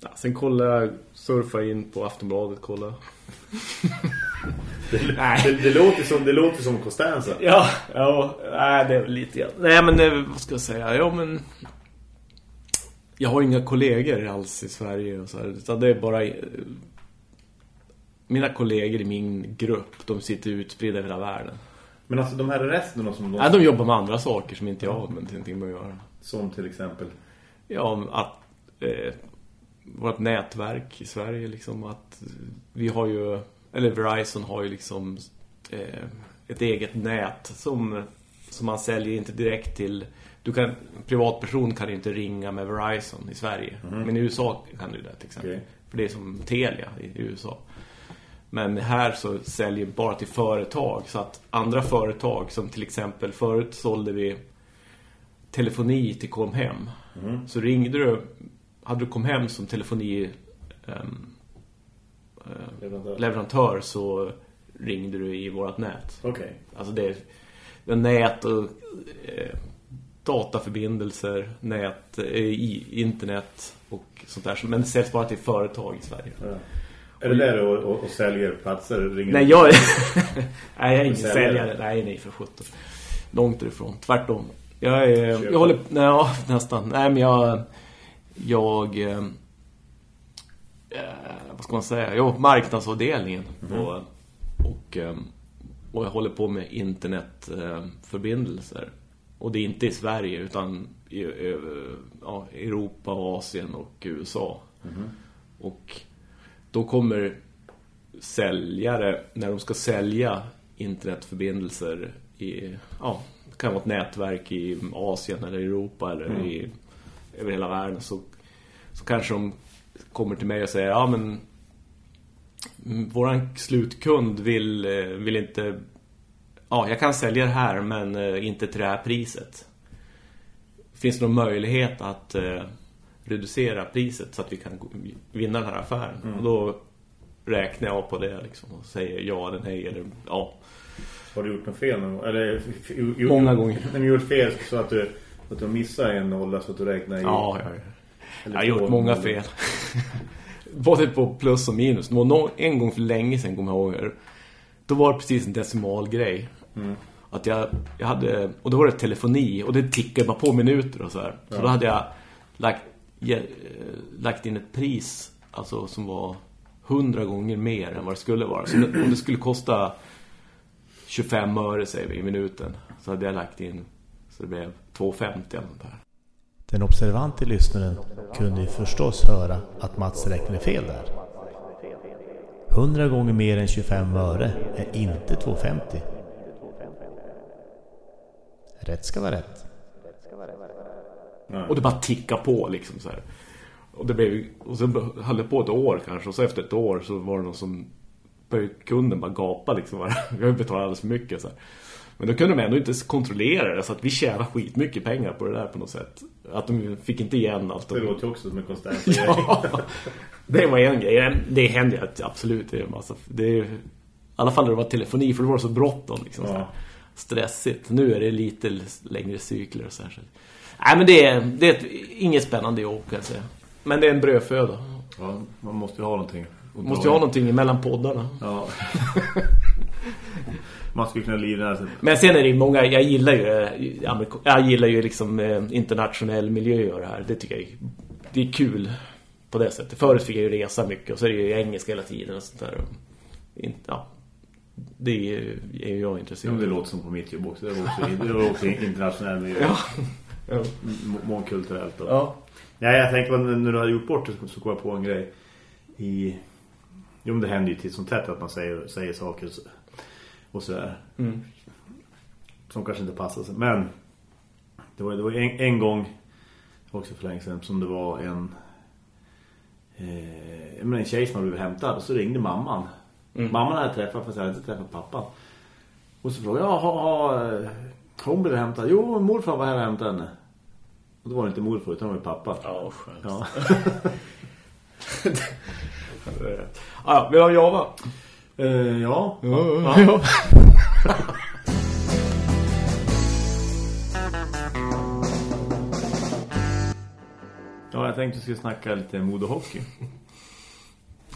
ja. Sen kollar jag, surfar in på Aftonbladet, kollar. Det, det, det, låter som, det låter som Costanza. Ja, ja, nej, det är lite grann. Nej, men det, vad ska jag säga? Ja, men... Jag har inga kollegor alls i Sverige och så här, utan det är bara... eh, Mina kollegor i min grupp, de sitter utspridda över hela världen. Men alltså de här resterna som de, Nej, de jobbar med andra saker som inte jag har någonting med att göra. som till exempel Ja, att... Eh, vårt nätverk i Sverige liksom att vi har ju eller Verizon har ju liksom eh, ett eget nät som, som man säljer inte direkt till du kan, privatperson kan inte ringa med Verizon i Sverige. Men i USA kan du det till exempel. Okej. För det är som Telia i USA. Men här så säljer vi bara till företag. Så att andra företag som till exempel förut sålde vi telefoni till Comhem. Så ringde du, hade du Comhem som telefoni ehm, eh, Leverantör. leverantör så ringde du i vårt nät. Okej. Alltså det är, det är nät och eh, dataförbindelser, nät, eh, i, internet och sånt där. Men det säljs bara till företag i Sverige. Ja. Är det där och, och, och säljer platser? Ringer Nej, jag nej, jag är ingen Säljare. säljare. Nej, nej, för sjutton. Långt ifrån. Tvärtom. Jag, är, jag håller... Nej, ja, nästan. Nej, men jag... Jag... Eh, eh, vad ska man säga? Har marknadsavdelningen. på, och, eh, och jag håller på med internetförbindelser. och det är inte i Sverige utan i, i ja, Europa, Asien och USA. Och då kommer säljare, när de ska sälja internetförbindelser i, ja, det kan vara ett nätverk i Asien eller Europa eller i, över hela världen så, så kanske de kommer till mig och säger ja men mm, våran slutkund vill, eh, vill inte ja, jag kan sälja det här men eh, inte till det här priset. Finns det någon möjlighet att eh, reducera priset så att vi kan vinna den här affären? Och då räknar jag på det liksom och säger ja eller nej eller ja. Har du gjort något fel någon gång? Eller, gjort- Många gånger. När du gjort fel så att du, att du missar en nolla så att du räknar i... Ja, jag, jag har gjort många fel. Både på plus och minus. Det var nå- en gång för länge sedan, kommer jag ihåg. Då var det precis en decimalgrej. Att jag, jag hade, och då var det telefoni och det tickade bara på minuter och så här. Så då hade jag lagt, Eh, lagt in ett pris alltså som var hundra gånger mer än vad det skulle vara. Så om det skulle kosta 25 öre säger vi i minuten så hade jag lagt in så det blev 2,50 eller något där. Den observante lyssnaren kunde ju förstås höra att Mats räknade fel där. 100 gånger mer än 25 öre är inte 2,50. Rätt ska vara rätt. Och det bara tickade på liksom så här. Och det blev och sen höll det på ett år kanske och så efter ett år så var det någon som började kunden bara gapa liksom. bara, Vi har betalat alldeles för mycket så här. Men då kunde de ändå inte kontrollera det så att vi tjänade skitmycket pengar på det där på något sätt. Att de fick inte igen allt. Det låter ju också som en konstant Ja, det var en grej. Det hände att absolut. Det är en massa, det är, I alla fall när det var telefoni, för det var så bråttom. Liksom, så här. Ja. Stressigt. Nu är det lite längre cykler och så här. Nej, men det är, det är ett, inget spännande jobb kan jag säga. Men det är en brödföda. Ja, man måste ju ha någonting. Måste ju ha i. någonting emellan poddarna. Ja. man skulle kunna livnära sig. Men sen är det många, jag gillar ju eh, jag gillar ju liksom eh, internationell miljö och det här. Det tycker jag är, det är kul på det sättet. Förut fick jag ju resa mycket och så är det ju engelska hela tiden och sånt där. Ja, det är ju jag intresserad det av. låter som på mitt jobb också. Det var också, det var också internationell miljö. Ja. Ja. Mångkulturellt. Och. ja. Nej, jag tänker när du hade gjort bort det så kom jag på en grej. I... Jo, men det händer ju till sånt tätt att man säger, säger saker och sådär. Mm. Som kanske inte passar sig. Men det var, det var en, en gång också för länge sedan som det var en eh, menar, en tjej som hade blivit hämtad och så ringde mamman. Mm. Mamman hade träffat fast jag hade inte träffat pappan. Och så frågade jag, ja, ha, ha, eh, hon blev hämtad. Jo, morfar var här och hämtade henne. Och då var det inte morfar utan det var pappa. Ja, skönt. Ja. Ja, vill du ha Java? Eh, ja. Ja, ja. Ja, jag tänkte att vi skulle snacka lite modehockey.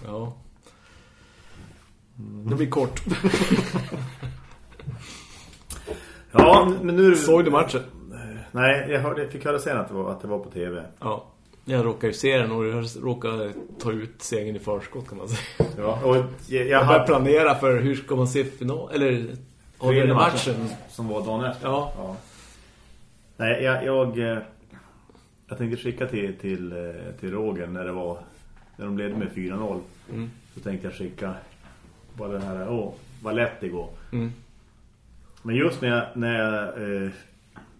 ja. Det blir kort. Ja, men nu... Såg du matchen? Nej, jag, hörde, jag fick höra sen att det var, att det var på tv. Ja. Jag råkar ju se den och jag råkar ta ut segern i förskott kan man säga. Ja, och jag, jag Jag hade planera för hur ska man se final eller du tredje matchen? som var dagen efter. Ja. Nej, jag, jag, eh, jag tänkte skicka till, till, eh, till Roger när det var när de ledde med 4-0. Mm. Så tänkte jag skicka bara det här, åh, vad lätt det går. Mm. Men just när jag, när jag eh,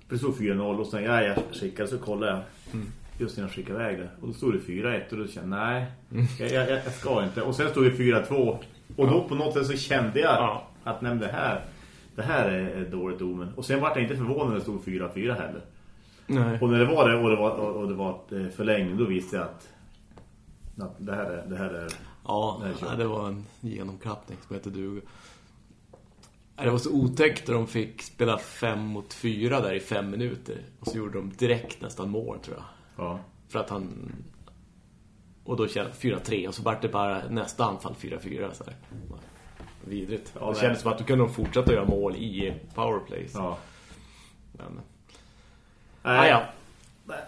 det stod 4-0 och sen ja, jag skickade så kollade jag Mm. just när jag skickade iväg det. Och då stod det 4-1 och då kände jag, nej, Mm. jag, jag, jag ska inte. Och sen stod det 4-2 och då på något sätt så kände jag Ja. att nej, det här det här är dåligt omen. Och sen var jag inte förvånad när det stod 4-4 heller. Nej. Och när det var det och det var, och det var ett eh, förlängning då visste jag att, att det, här är, det här är Ja, Nej, kör. ja, det var en genomklappning som hette duga. Det var så otäckt när de fick spela fem mot fyra där i fem minuter. Och så gjorde de direkt nästan mål tror jag. ja. För att han... Och då kände 4-3 och så vart det bara nästa anfall 4-4 så här. Vidrigt. Ja, det nej. kändes som att du kunde fortsätta göra mål i powerplays. ja. Men, Nej, ah, ja.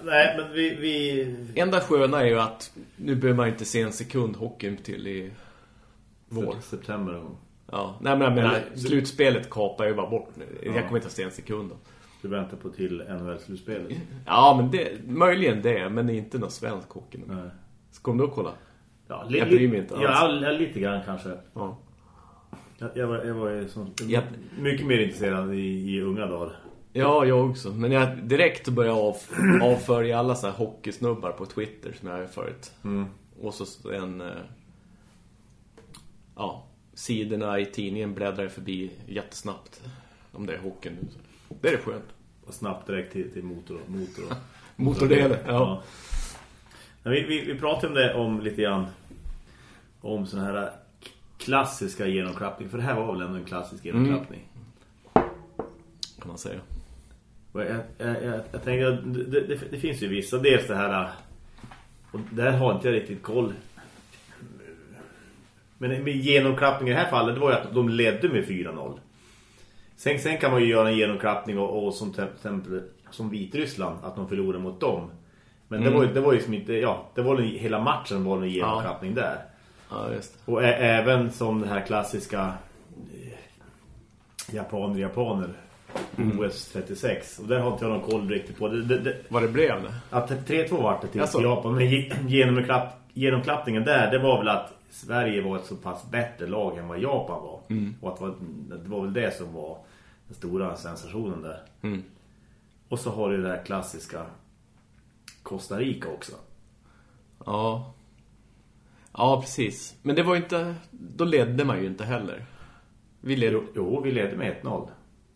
nej, men vi, vi Enda sköna är ju att nu behöver man inte se en sekund hockeyn till i vår. september gång. Ja, nej men jag menar, Eller- slutspelet kapar ju bara bort nu. Ja. Jag kommer inte att se en sekund då. Du väntar på till NHL-slutspelet. Ja, men det, möjligen det, men inte någon svensk hockey. Nej. Ska du kolla? Ja, Jag bryr mig inte alls. Ja, lite grann kanske. Ja. Jag, jag var, jag var sån, Japp. mycket mer intresserad i, i unga dagar. Ja, jag också. Men jag direkt började jag av, avfölja alla så här hockeysnubbar på Twitter som jag har förut. Mm. Och så en... eh, Ja, sidorna i tidningen bläddrar förbi jättesnabbt. Om det är hockeyn nu. Det är skönt. Och snabbt direkt till, till motor. motor Motordelen, ja. Men Vi, vi, vi pratade om det om lite grann om såna här klassiska genomklappning. För det här var väl ändå en klassisk Mm. genomklappning. Kan man säga. Jag, jag, jag, jag tänker att det, det, det finns ju vissa. Dels det här... Och där har inte jag riktigt koll. Men genomklappning i det här fallet det var ju att de ledde med 4-0. Sen, sen kan man ju göra en genomklappning och, och som till exempel som Vitryssland att de förlorade mot dem. Men det var ju det var ju som inte ja, det var ju hela matchen var en genomklappning där. Ja, just. Och även som det här klassiska eh, japaner japaner OS 36 och där har inte jag någon koll riktigt på det, det, det Vad det blev det? att 3-2 vart det till Jaså? Japan men ge- genom klapp, genomklappningen där det var väl att Sverige var ett så pass bättre lag än vad Japan var och att det var, väl det som var den stora sensationen där Mm. och så har du det där klassiska Costa Rica också Ja. Ja, precis. Men det var inte... Då ledde man ju inte heller. Vi ledde... jo, vi ledde med 1-0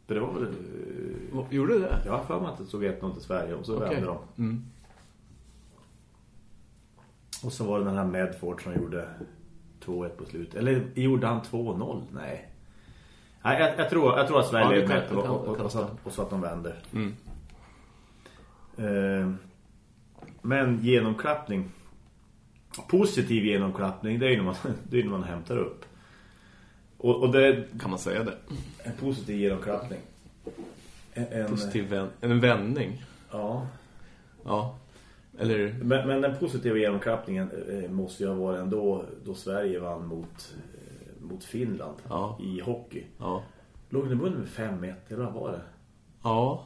för det var väl Gjorde du det? Jag har för mig att det stod 1-0 till Sverige och så Okej. vände de. Mm. Och så var det den här Medford som gjorde 2-1 på slut. Eller gjorde han 2-0? Nej. Nej, jag, jag, tror, jag tror att Sverige Ja, med och, och, och, så, stämma. att- och så att de vände. Mm. Eh, men genomklappning. Positiv genomklappning, det är ju när man, det är när man hämtar upp. Och, och det Kan man säga det? en positiv genomklappning. En, en, Positiv vän... En vändning. Ja. Ja. Eller... Men, men den positiva genomklappningen eh, måste ju ha varit ändå då Sverige vann mot, eh, mot Finland Ja. i hockey. Ja. Låg det vunnit med 5-1 eller vad var det? Ja.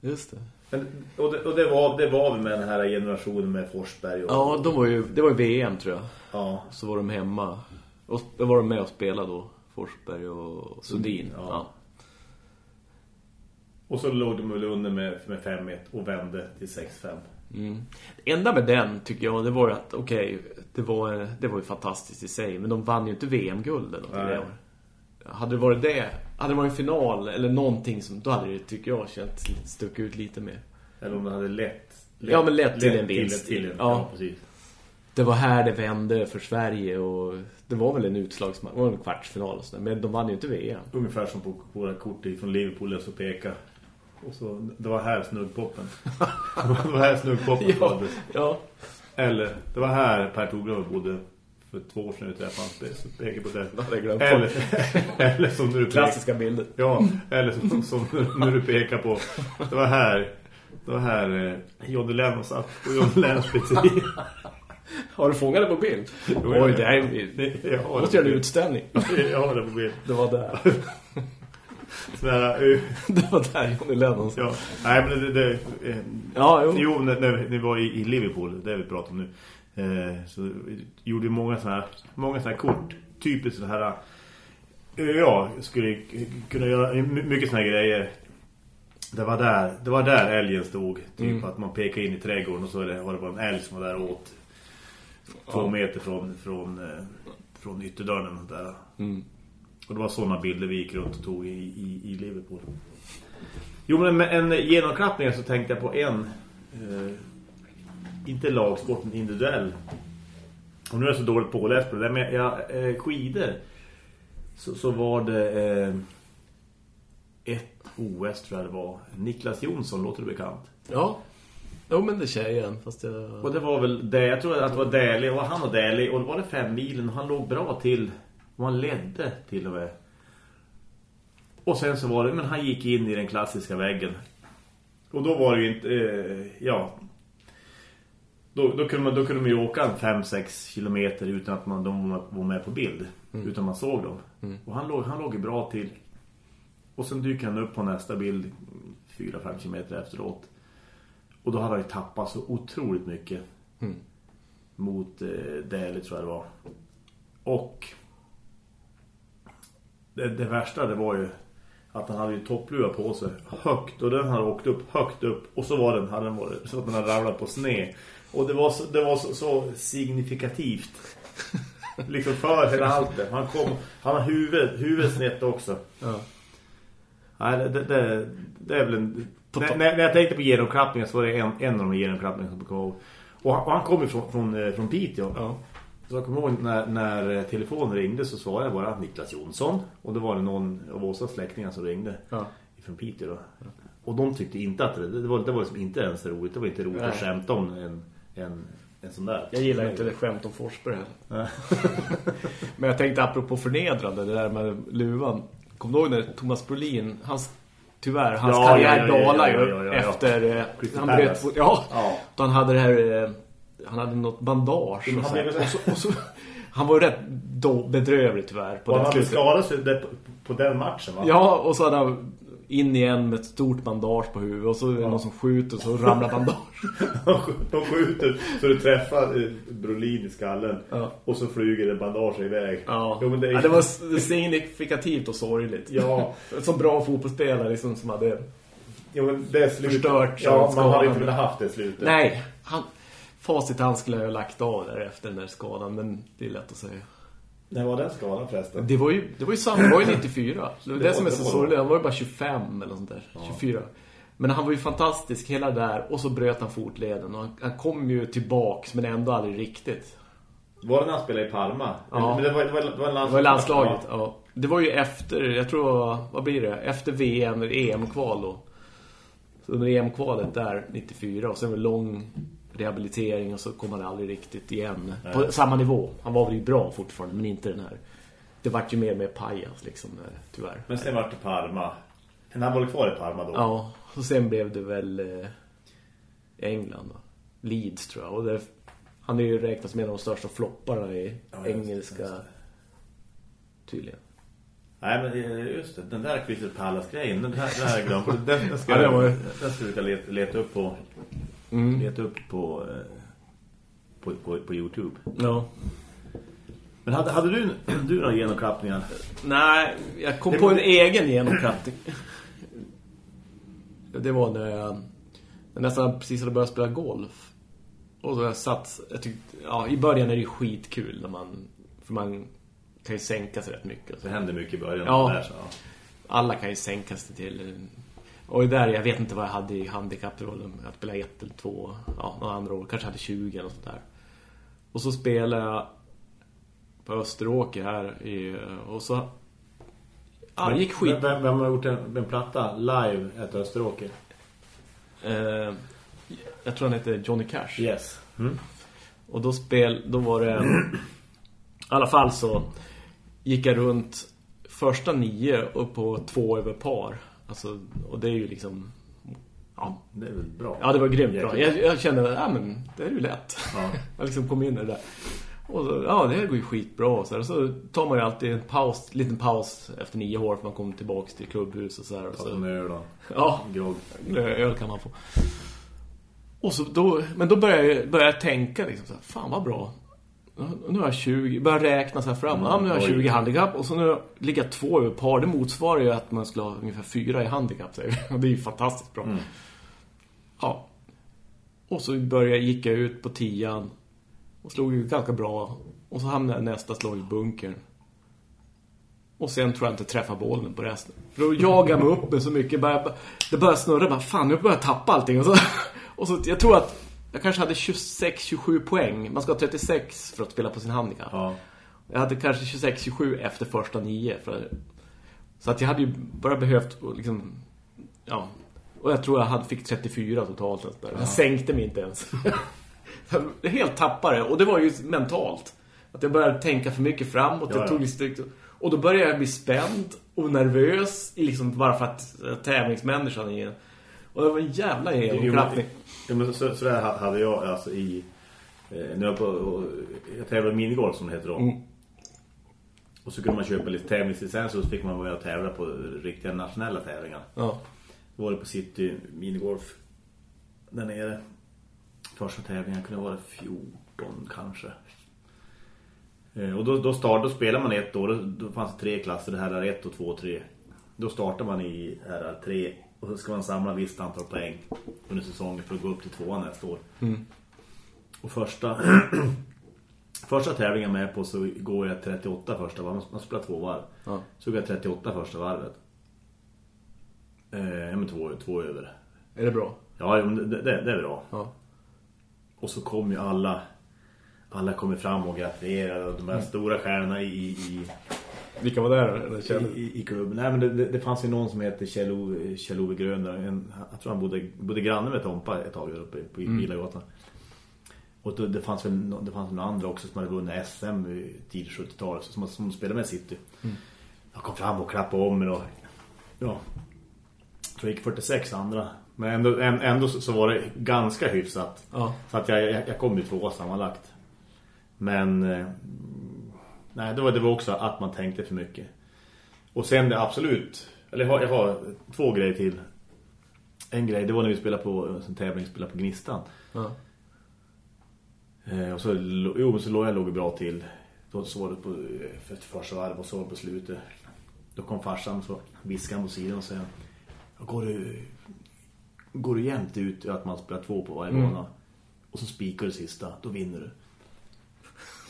Just det. Men, och det, och det, var, det var med den här generationen med Forsberg och... Ja, de var ju... Det var ju VM tror jag. ja. Så var de hemma. Och då var de med och spelade då. Forsberg och Sundin. Ja. Ja. Och så låg de väl under med, med 5-1 och vände till 6-5. Mm. Det enda med den tycker jag det var att okej, det var det var ju fantastiskt i sig, men de vann ju inte VM-guld eller något. Hade det varit det, hade det varit en final eller någonting som då hade det tycker jag känts stuck ut lite mer. Eller om det hade lätt... lätt Ja, men lätt till en vinst. Till, till en, Ja. ja. precis. Det var här det vände för Sverige och det var väl en utslagsmatch, det var en kvartsfinal och sådär, men de vann ju inte VM. Ungefär som på våra kort från Liverpool så peka. Och så, det var här snuggpoppen. det var här snuggpoppen Ja, ja. Eller, det var här Per Torglöv bodde för två år sedan när vi träffade hans pekar på det. Eller, eller som du pekar, Klassiska bilder. Ja, eller som, som när du pekar på det var här det var här eh, Johnny Lennon satt på Johnny Lennons pizzeria. Har du fångat det på bild? Jo, Oj, jag- det här är jag har måste det göra en utställning. Jag har det på bild. Det var där. Sådär, eh, Det var där Johnny Lennon ja. Nej, men det... det eh, Ja, jo. Jo, när, när vi var i, i Liverpool, det vi pratar om nu, eh, så gjorde vi många sådana här, många sådana här kort. Typiskt sådana här, eh, ja, skulle kunna göra my- mycket sådana grejer. Det var där, det var där älgen stod. Typ Mm. att man pekar in i trädgården och så det, var det bara en älg som var där åt två Ja. meter från, från, eh, från ytterdörren och där. Mm. Och det var sådana bilder vi gick runt och tog i, i, i Liverpool. Jo, men med en genomklappning så tänkte jag på en eh, inte lagsport, men individuell. Och nu är jag så dåligt påläst på det där, men jag, eh, skidor så, så var det eh, ett OS tror jag det var. Niklas Jonsson, låter det bekant. Ja. Jo, men det känner jag igen. Fast jag... Och det var väl det, jag tror att det var Däli och han och Däli och det var det fem milen och han låg bra till han ledde till och med. Och sen så var det, men han gick in i den klassiska väggen. Och då var det ju inte, eh, ja. Då, då, kunde man, då kunde man ju åka 5-6 kilometer utan att man, de var med på bild. Utan man såg dem. Och han låg, han låg ju bra till. Och sen dyker han upp på nästa bild 4-5 kilometer efteråt. Och då hade han ju tappat så otroligt mycket. Mm. Mot eh, Däli tror jag det var. Och det, det värsta det var ju att han hade ju toppluva på sig högt och den hade åkt upp högt upp och så var den hade den varit så att den hade ramlat på sned. Och det var så, det var så, så signifikativt. liksom för hela alltet. Han kom han har huvudet huvudet snett också. Ja. Nej, det, det, det, är väl en... När, när jag tänkte på genomklappningen så var det en, en av de genomklappningarna som kom ihåg. Och han, och han kom ju från, från, eh, från Piteå. Ja. Så jag kommer ihåg när, när eh, telefonen ringde så svarade jag bara Niklas Jonsson. Och det var det någon av Åsas släktingar som ringde Ja. från Piteå då. Och de tyckte inte att det, det var, det var liksom inte ens roligt. Det var inte roligt Nej. att skämta om en, en, en sån där. Jag gillar inte det skämt om Forsberg heller. Men jag tänkte apropå förnedrande, det där med luvan. Kom du ihåg när Thomas Brolin, hans, tyvärr, hans Ja, karriär ja, ja, ja, dalar ja, ju ja, ja, ja. efter... eh, Crystal han bröt ja, Ja. då han hade det här... Han hade något bandage. Och han och så, och så, han var ju rätt då, bedrövlig tyvärr. På Och den han hade skadat sig på, på den matchen va? Ja, och så hade han in igen med ett stort bandage på huvudet. Och så är det någon som skjuter och så ramlar bandage. De skjuter så du träffar eh, Brolin i skallen Ja. och så flyger det bandage iväg. Ja, Jo, det, är... ja, det var signifikativt och sorgligt. Ja. Som bra fotbollsspelare liksom, som hade... jo, det är. Förstört Ja, man hade inte velat haft det slutet. Nej, han, facit han skulle ha lagt av där efter den där skadan, men det är lätt att säga. När var den skadan förresten? Det var ju, det var ju samma, det var ju 94. Det, var det, var- som är det så sorgligt, han var ju bara 25 eller sånt där. 24. Men han var ju fantastisk hela där och så bröt han fotleden och han, han kom ju tillbaks men ändå aldrig riktigt. Var det när han spelade i Parma? Ja. Men det var, det var, det var, en Det var landslaget, ja. Det var ju efter, jag tror, vad blir det? Efter VM, EM-kval då. Så under EM-kvalet där, 94, och sen var det lång rehabilitering och så kom han aldrig riktigt igen. På samma nivå. Han var väl bra fortfarande, men inte den här. Det vart ju mer med pajas liksom, eh, tyvärr. Men sen var det Parma. Men han var kvar i Parma då? Ja, och sen blev det väl eh, England då. Leeds tror jag. Och det, han är ju en av de största flopparna i Ja, engelska, just det. tydligen. Nej, men eh, just det. Den där Crystal Palace-grejen, den här, den här glöm. Den, den ska, Ja, var- den ska vi leta, leta upp på... Mm. Leta upp på, eh, på, på, på Youtube. Ja. Men hade, hade du, du några genomklappningar? Nej, jag kom Det på var- en egen genomklappning. Det var när jag, nästan precis hade börjat spela golf. Och så jag satt, jag tyckte, ja, i början är det ju skitkul när man, för man kan ju sänka sig rätt mycket. Det hände mycket i början. Ja. Där, så, ja. Alla kan ju sänka sig till... Och där, jag vet inte vad jag hade i handikapprollen. Jag spelade ett eller två, ja, några andra år. Kanske hade 20 eller sånt där. Och så spelade jag på Österåker här i, och så... Ja, det gick skit. Vem, vem, har gjort en, en platta live ett Österåker? Eh, jag tror han heter Johnny Cash. Yes. Mm. Och då spel, då var det i alla fall så gick jag runt första nio och på två över par. Alltså, och det är ju liksom ja, Det är väl bra. ja det var grymt bra. Jag, jag kände, ja men det är ju lätt. Ja. jag liksom kom in i det där. Och så, ja, det här går ju skitbra. Så, här. så tar man ju alltid en paus, liten paus efter nio år för man kommer tillbaka till klubbhus och så här. Och så, en öl och ja, grogg. öl kan man få. Och så då, men då börjar jag, jag tänka liksom så här, fan vad bra. Nu har jag 20, börjar räkna så här fram. Ja, nu har jag 20 handikapp och så nu ligger jag två över par. Det motsvarar ju att man skulle ha ungefär fyra i handikapp. säger vi. Och det är ju fantastiskt bra. Ja. Och så började, gick jag ut på tian och slog ju ganska bra. Och så hamnade jag nästa slag i bunkern. Och sen tror jag inte träffa bollen på resten. För då jagar jag mig upp med så mycket. Bara, det börjar snurra. Bara, fan, nu börjar jag tappa allting. Och så, och så, jag tror att jag kanske hade 26-27 poäng. Man ska ha 36 för att spela på sin handikapp. Ja. Jag hade kanske 26-27 efter första nio. För, så att jag hade ju bara behövt liksom... Ja. Och jag tror jag hade fick 34 totalt. och sådär. Jag sänkte mig inte ens. jag helt tappade. Och det var ju mentalt. Att jag började tänka för mycket framåt. Ja, Jag ja. tog lite, och då började jag bli spänd och nervös. Liksom bara för att tävlingsmänniskan är... Och det var en jävla genomklappning. Ja, men så, så där hade jag alltså i... Eh, när jag, på, jag tävlade minigolf som det heter då. Mm. Och så kunde man köpa lite tävlingslicens och så fick man vara och tävla på riktiga nationella tävlingar. Ja. Då var det på City minigolf där nere. Första tävlingen kunde vara 14 kanske. Eh, Och då, då startade, då spelade man ett år. Då, då fanns det tre klasser. Det här är ett och två och tre. Då startar man i här tre och så ska man samla visst antal poäng under säsongen för att gå upp till tvåan nästa år. Och första första tävlingen med på så går jag 38 första varvet. Man spelar två varv. Ja. Så går jag 38 första varvet. Eh, men två, två över. Är det bra? Ja, det, det, det är bra. Ja. Och så kom ju alla alla kommer fram och gratulerar och de här stora stjärnorna i, i, Vilka var där? I, kände? i, i klubben. Nej, men det, det, det fanns ju någon som heter Kjell-Ove Kjell Grön. där, En, jag tror han bodde, bodde granne med Tompa ett tag där uppe på mm. Bilagatan. Och då, det fanns väl det fanns några andra också som hade vunnit SM i tidigt 70-talet som, som spelade med City. Jag kom fram och klappade om mig och ja, jag tror jag gick 46 andra. Men ändå, än- ändå så, var det ganska hyfsat. Ja. Så att jag, jag, jag kom ju två sammanlagt. Men eh, nej, det var det var också att man tänkte för mycket. Och sen det absolut, eller jag har, jag har två grejer till. En grej, det var när vi spelade på en tävling, spelade på Gnistan. Ja. Eh, och så, jo, så låg jag låg bra till. Då så var det på för ett första varv och så på slutet. Då kom farsan så viskade på sidan och sa går du, går du jämnt ut att man spelar två på varje bana och så spikar du sista, då vinner du.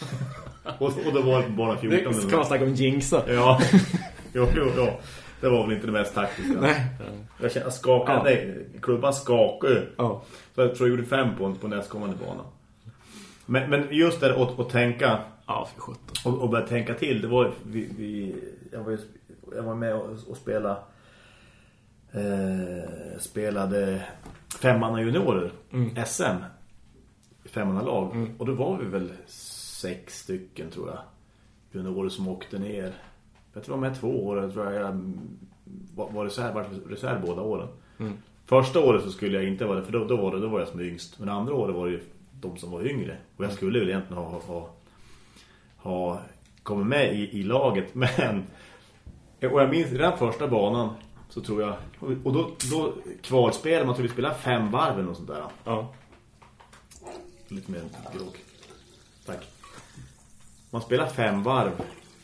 och, och var det på bana 14. Det ska man snacka om jinxa. Ja, jo, jo, jo. Det var väl inte det mest taktiska. Nej. Jag kände, jag skakade, Ja. nej, klubban skakade. Ja. Så jag tror jag gjorde fem på, på nästkommande bana. Men, men just det att, att tänka Ja, för sjutton. och, och börja tänka till, det var vi, vi, jag, var ju, jag var med och, och spela eh, spelade femmanna juniorer SM femmanna lag och då var vi väl sex stycken tror jag. Juniorer som åkte ner. Jag tror jag var med två år tror jag var, var reserv, var reserv båda åren. Första året så skulle jag inte vara det för då, då, var det, då var jag som yngst. Men andra året var det ju de som var yngre. Och jag skulle väl egentligen ha, ha ha kommit med i, i laget. Men och jag minns redan första banan så tror jag och då, då kvalspelade man tror vi spelade fem varv eller något sånt där. Ja. lite mer grogg. Tack man spelar fem varv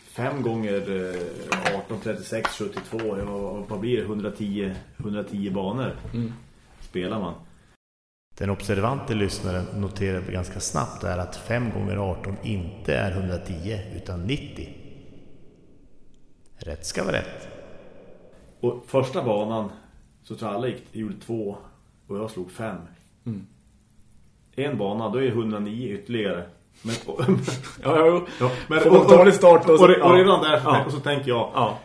fem gånger eh, 18, 36, 72 ja, vad, blir det? 110, 110 banor spelar man Den observante lyssnaren noterar ganska snabbt där att 5 gånger 18 inte är 110 utan 90. Rätt ska vara rätt. Och första banan så tror jag alla gick, gjorde två och jag slog fem. En bana, då är det 109 ytterligare. Men, och, Ja, jo. ja, men, Får det i starten och och, så- och, och ja. redan där Ja. och så tänker jag, Ja.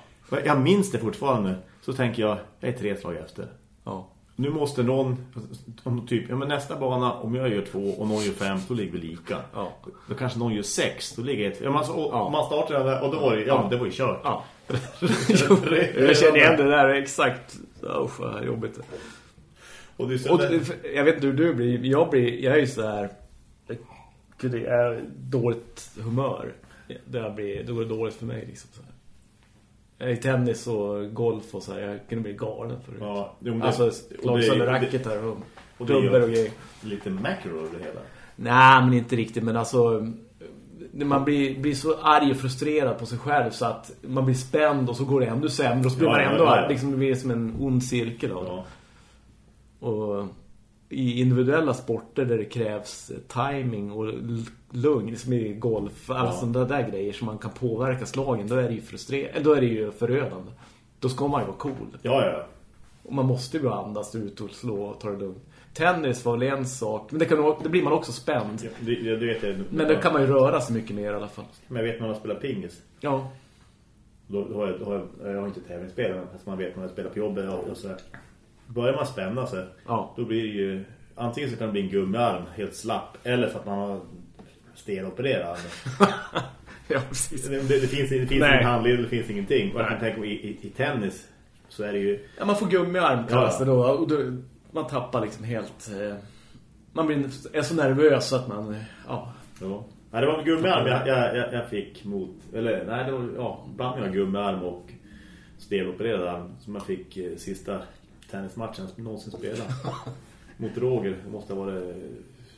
jag minns det fortfarande, så tänker jag, jag är tre slag efter. Ja. Nu måste någon, om typ, ja men nästa bana, om jag gör två och någon gör fem, då ligger vi lika. Ja. Då kanske någon gör sex, då ligger ett. Ja, man, så, och, Ja. man startar där och då var det, ja, det var ju kört. Ja. Jag känner igen det där exakt. Usch, vad jobbigt. Och det är så Och där- jag vet inte hur du blir. Jag blir, jag är ju så här. Det är dåligt humör. Det, blir, det går dåligt för mig liksom så här. I tennis och golf och så här, jag kunde bli galen för det. Ja, jo, det- alltså, det- sönder det- racketar och, och det dubbel och grejer. Lite macro över det hela. Nej, men inte riktigt. Men alltså, man blir, blir så arg och frustrerad på sig själv så att man blir spänd och så går det ännu sämre. Och så blir Ja, man ändå ja, ja. Liksom, det blir som en ond cirkel av det. Ja. Och i individuella sporter där det krävs timing och lugn, som i golf, alla Ja. sådana där grejer som man kan påverka slagen, då är det ju frustrerande, då är det ju förödande. Då ska man ju vara cool. Ja, ja. Och man måste ju andas ut och slå och ta det lugnt. Tennis var väl en sak, men det, kan, det blir man också spänd. Ja, Det, det, vet jag. Men då kan man ju röra sig mycket mer i alla fall. Men jag vet man spelar pingis. Ja. Då, då har jag, då har jag, jag har inte tävlingsspel, men man vet jag spelar på jobbet och, och så. Börjar man spänna sig, Ja. då blir det ju... Antingen så kan det bli en gummiarm, helt slapp, eller för att man har stelopererat armen. ja, precis. Det, det, det finns, det finns ingen handled, det finns ingenting. Och jag kan tänka i, i, i tennis så är det ju... Ja, man får gummiarm Ja. det då. Och då man tappar liksom helt... Eh, man blir, är så nervös så att man... Ja, Ja. Nej, det var en gummiarm jag, jag, jag, jag fick mot... Eller nej, det var ja, blandning av gummiarm och stelopererad arm som jag fick eh, sista tennismatchen som någonsin spelade. mot Roger, det måste ha varit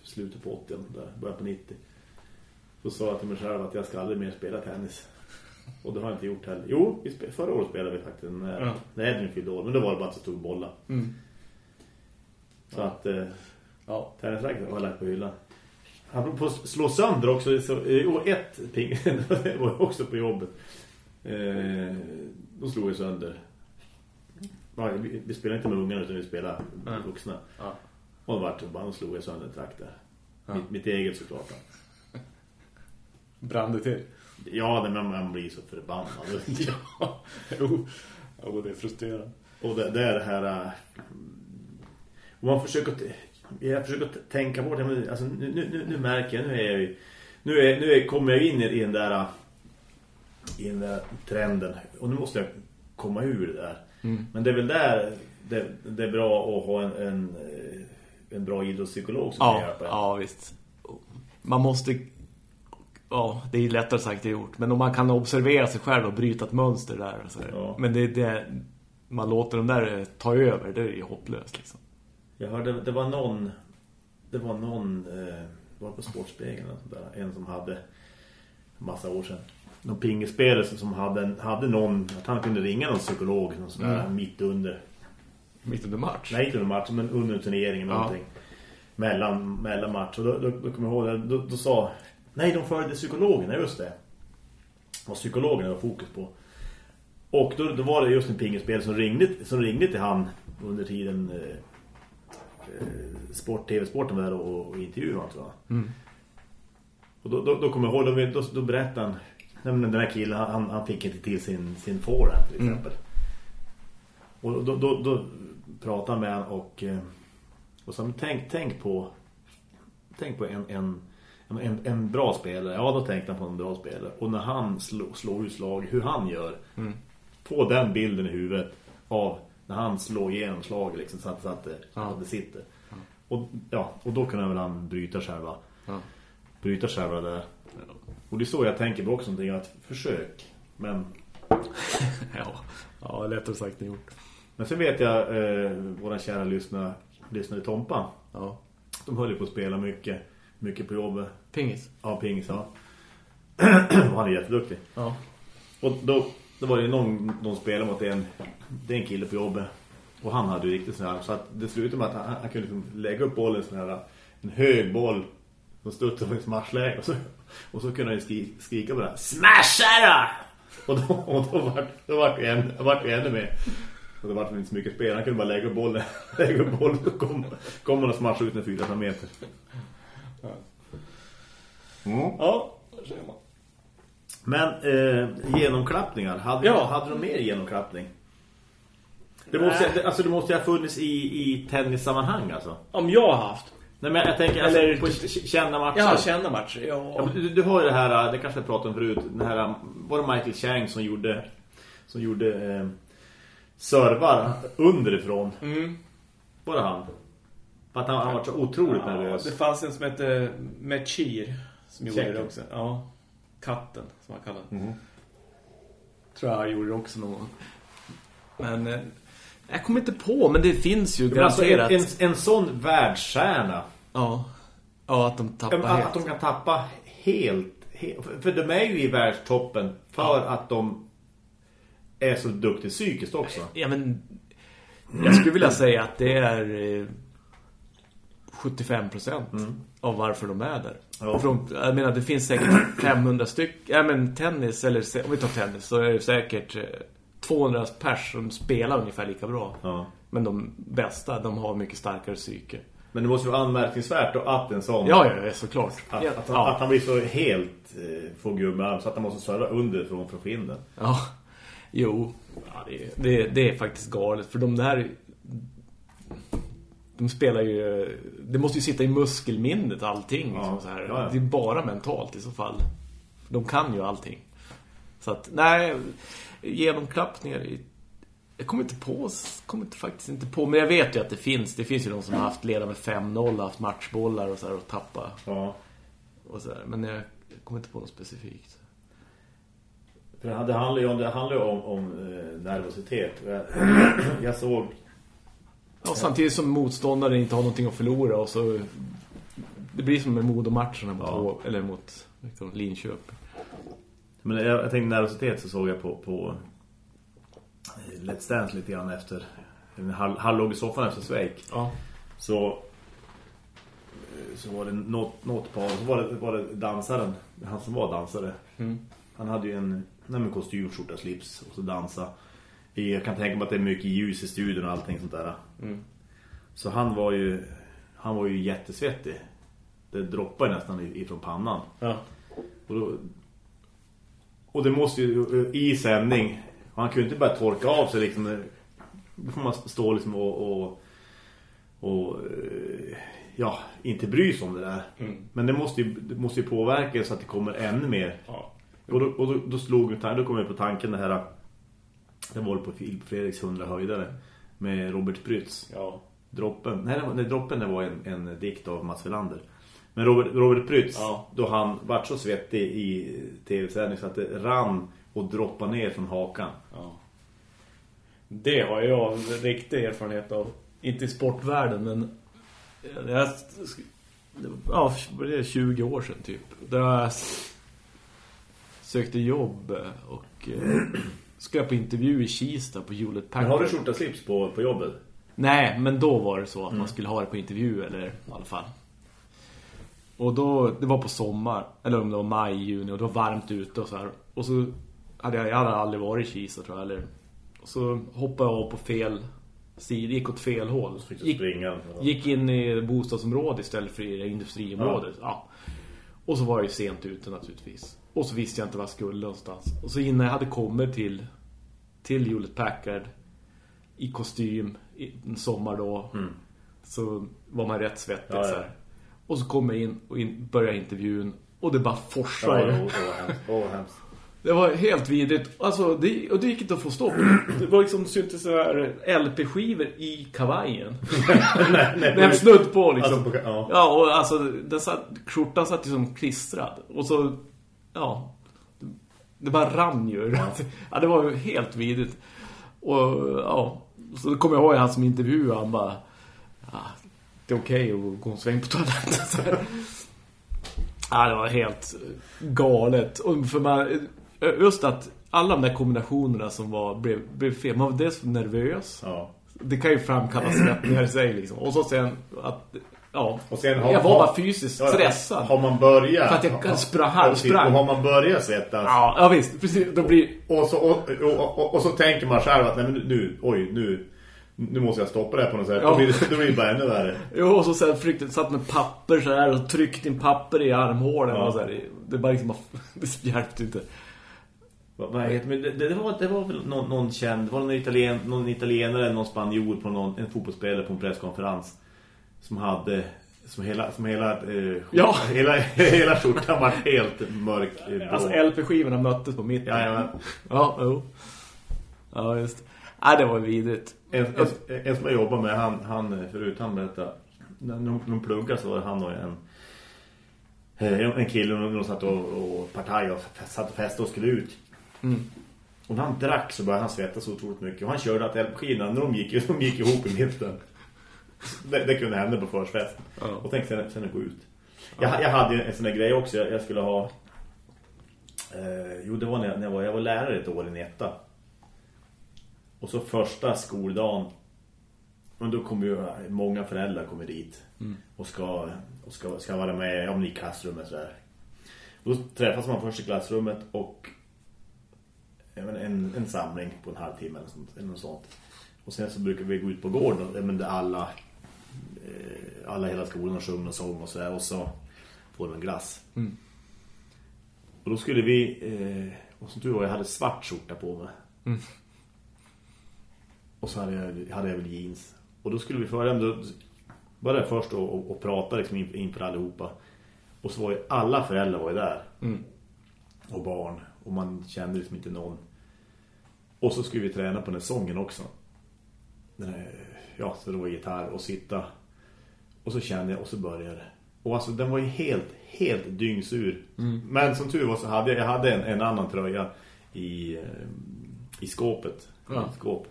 slutet på 80 där, början på 90. Så sa jag till mig själv att jag ska aldrig mer spela tennis. Och det har jag inte gjort heller. Jo, förra året spelade vi faktiskt när, Ja. när Edvin fyllde år. Men då var det bara att jag och bolla. Mm. Så att eh, ja. tennisracket har jag lagt på hyllan. Han på att slå sönder också. Så, eh, och ett ping, det var också på jobbet. Eh, då slog jag sönder. Ja, vi, vi spelar inte med ungarna utan vi spelar med Mm. vuxna. Ja. Och vart bara, då slog jag sönder trakter. Ja. Mitt, mitt eget såklart. Brann det till? Ja, det, men man blir så förbannad. ja. Jo. Jo, det är frustrerande. Och det, det är det här... äh, Om man försöker... Jag försöker tänka bort det. Alltså, nu, nu, nu, nu märker jag... Nu är jag ju... Nu, är, nu är, kommer jag in i den där... äh, I den där trenden. Och nu måste jag komma ur det där. Mm. Men det är väl där... Det, det är bra att ha en, en, eh, en bra idrottspsykolog som kan Ja, hjälpa en. ja, visst. Man måste... Ja, det är lättare sagt än gjort. Men om man kan observera sig själv och bryta ett mönster där. Så. Ja. Men det, det, man låter dem där eh, ta över, det är ju hopplöst liksom. Jag hörde, det var någon det var någon eh, var på Sportspegeln en som hade massa år sedan någon pingespelare som hade, en- hade någon att han kunde ringa någon psykolog någon sån Mm. mitt under Mitt under match. nej inte under matchen men under turneringen Ja. någonting mellan, mellan match och då, då, då kommer jag ihåg då, då sa nej de följde psykologerna just det vad psykologerna var fokus på och då, då var det just en pingespelare som ringde, som ringde till han under tiden eh, eh, sport, tv-sporten där och, och intervjuade honom tror jag. Mm. Och då, då, då kommer jag ihåg, då, då, då berättade han den här killen, han, han fick inte till sin, sin forehand till Mm. exempel. Och då, då, då pratade han med han och, eh, och så tänk, tänk på tänk på en, en, en, en bra spelare. Ja, då tänkte han på en bra spelare. Och när han slår, slår ut slag, hur han gör. Mm. Få den bilden i huvudet av när han slår igenom slaget liksom, så, att, så, att, det, Ja. att det sitter. Och, ja, och då kunde väl han bryta själva. Ja. Bryta själva där. Och det är så jag tänker på också någonting att försök. Men, Ja, ja lättare sagt än gjort. men sen vet jag eh, våra kära lyssnare, lyssnare Tompa. Ja. De höll ju på att spela mycket, mycket på jobbet. Pingis. Ja, pingis, ja. Och han är jätteduktig. Ja. Och då, då var det någon, någon spelare mot en, det är en kille på jobbet. Och han hade ju riktigt sån här. Så att det slutade med att han, han kunde liksom lägga upp bollen sån här. En hög boll som studsade på en smashläge. Och så, och så kunde han ju skri, skrika på det här. Smasha då! Och då, och då var, då var det ännu, då var det ännu mer. Och det var inte så mycket spel. Han kunde bara lägga bollen. Lägga bollen och kom, kom och smashade ut den 400 meter. Mm. Ja, ser man. Men eh, genomklappningar, hade, Ja. hade de mer genomklappning? Det måste, det, alltså det måste ju ha funnits i, i tennissammanhang alltså. Om jag har haft. Nej men jag tänker alltså, Eller- på kända matcher. Ja, kända matcher. Ja. Ja, du, du har ju det här, det kanske jag pratade om förut, den här, var det Michael Chang som gjorde, som gjorde eh, servar underifrån? Mm. Var det han? För att han, han var så otroligt Ja, nervös. det fanns en som hette Mechir. som gjorde Tjecken. det också. Ja, katten som han kallar Mhm. Tror jag gjorde det också någon gång. Men eh, jag kommer inte på, men det finns ju alltså, en, garanterat. en, en sån världsstjärna Ja. ja, att de tappar att, helt. att de kan tappa helt, helt för, de är ju i världstoppen för att de är så duktiga psykiskt också. Ja, men jag skulle vilja säga att det är eh, 75 procent av varför de är där. Ja. Från, jag menar, det finns säkert 500 styck. Ja, men tennis, eller om vi tar tennis, så är det säkert eh, 200 pers som spelar ungefär lika bra. Ja. Men de bästa, de har mycket starkare psyke. Men det måste vara anmärkningsvärt då att en sån... Ja, ja, ja såklart. Att, att, han, ja. att han blir så helt eh, får gummi så att han måste serva underifrån från finden. Ja, jo. Ja, det, är- det, det är faktiskt galet. För de där... De spelar ju... Det måste ju sitta i muskelminnet allting. Ja, Liksom, så här. ja. Det är bara mentalt i så fall. De kan ju allting. Så att, nej... Genomklappningar... i- Jag kommer inte på... Kommer inte, faktiskt inte på. Men jag vet ju att det finns. Det finns ju de som har haft leda med 5-0. Haft matchbollar och så här och tappa. Ja. Och så här. Men jag, jag kommer inte på något specifikt. För det handlar ju om, det handlar ju om, om eh, nervositet. Jag, jag såg... Ja, samtidigt som motståndaren inte har någonting att förlora och så det blir som med Modo-matcherna mot, Ja. Eller mot det, Linköping. Men jag, jag tänkte nervositet så såg jag på, på eh, Let's Dance lite grann efter halv, halv låg i soffan efter Sveik. Ja. Så eh, så var det något, något par så var det, var det dansaren, han som var dansare. Mm. Han hade ju en nej, men kostymskjorta, slips och så dansa. Jag kan tänka mig att det är mycket ljus i studion och allting sånt där. Mm. Så han var ju han var ju jättesvettig. Det droppade nästan ifrån pannan. Ja. Och, då, och det måste ju i sändning han kunde inte bara torka av sig liksom då får man stå liksom och, och, och eh, ja, inte bry sig om det där. Mm. Men det måste ju, det måste ju påverka så att det kommer ännu mer. Ja. Och då, och då, då slog då kom jag på tanken det här det var på Filip Fredriks 100 höjdare med Robert Prytz. Ja. Droppen. Nej, det var, nej droppen det var en, en dikt av Mats Welander. Men Robert, Robert Prytz, Ja. då han vart så svettig i tv-sändning så att det rann och droppade ner från hakan. ja. Det har jag riktig erfarenhet av. Inte i sportvärlden, men jag, ja, det är 20 år sedan typ. Där jag sökte jobb och eh, ska jag på intervju i Kista på Hewlett Men Packard. har du skjorta slips på, på jobbet? Nej, men då var det så att Mm. man skulle ha det på intervju eller i alla fall. Och då, det var på sommar, eller om det var maj, juni och det var varmt ute och så här. Och så hade jag, jag hade aldrig varit i Kista tror jag, eller och så hoppade jag av på fel sida, gick åt fel håll. Gick, gick in i bostadsområdet istället för i industriområdet. Ja. Och så var jag ju sent ute naturligtvis. Och så visste jag inte vad jag skulle någonstans. Och så innan jag hade kommit till till Hewlett Packard i kostym i en sommar då så var man rätt svettig Ja, ja. så här. Och så kommer jag in och in, börjar intervjun och det bara forsar Ja, det var. Det var hemskt. Det var helt vidrigt. Alltså, det, och det gick inte att få stopp. Det var liksom syntes så här LP-skivor i kavajen. nej, nej, Men snudd på liksom. Alltså, på- ja. ja. och alltså den satt, skjortan satt ju som klistrad. Och så, ja. Det bara rann ju. Ja. det var ju helt vidrigt. Och ja, så kommer jag ihåg han som intervjuade. Han bara, det är okej att gå en sväng på toaletten. Så. Ja, det var helt galet. Och för man, just att alla de där kombinationerna som var, blev, blev fel. Man var dels nervös. Ja. Det kan ju framkalla svettningar i sig liksom. Och så sen att ja, Och sen har, jag var bara fysiskt Ja, stressad. Har man börjat... För att jag har- sprang- halvsprang. Och har man börjat svettas... Ja, ja visst, precis. Då blir Och, så, och, och, och, och så tänker man själv att nej, men nu, oj, nu, nu måste jag stoppa det här på något sätt. Ja. Då, blir det, då blir det bara ännu värre. Jo, och så sen fruktigt satt med papper så här och tryckt in papper i armhålen Ja. och så här. Det bara liksom det hjälpte inte. Vad, heter, men det, det, var, det var väl någon, någon känd, var det någon, italien, någon italienare eller någon spanjor på någon, en fotbollsspelare på en presskonferens som hade som hela, som hela, eh, Ja. hela, hela skjortan var helt mörk. eh, blå. Alltså LP-skivorna möttes på mitten. Jajamän. Ja, jo. Ja, just. Nej, det var vidrigt. En, en, en som jag jobbar med, han, han förut han berättade, när de, de pluggar så var det han och en Eh, En kille och satt och, och partaj och satt och festade och skulle ut. Och när han drack så började han svettas så otroligt mycket. Och han körde att LP-skivorna, de gick, de gick ihop i mitten. Det, det kunde hända på förfesten. Ja. Och tänkte sen, sen att gå ut. Jag, jag hade en sån där grej också. Jag, jag skulle ha... Eh, jo, det var när jag, när jag var, jag var lärare ett år i Netta. Och så första skoldagen men då kommer ju många föräldrar kommer dit och ska, och ska, ska vara med om i klassrummet så där. Då träffas man först i klassrummet och en, en samling på en halvtimme eller, sånt, eller något sånt. Och sen så brukar vi gå ut på gården och, men där alla eh, alla hela skolan sjunger och sång och så där, och så får de en glass. Och då skulle vi eh, och som tur var jag hade svart skjorta på mig. Och så hade jag, hade jag väl jeans. Och då skulle vi föra ändå började först och, och, och prata liksom in, inför allihopa. Och så var ju alla föräldrar var ju där. Och barn. Och man kände liksom inte någon. Och så skulle vi träna på den här sången också. Den här, ja, så det var gitarr och sitta. Och så kände jag och så började det. Och alltså den var ju helt, helt dyngsur. Men som tur var så hade jag, jag hade en, en annan tröja i, eh, i skåpet. Ja. I skåp.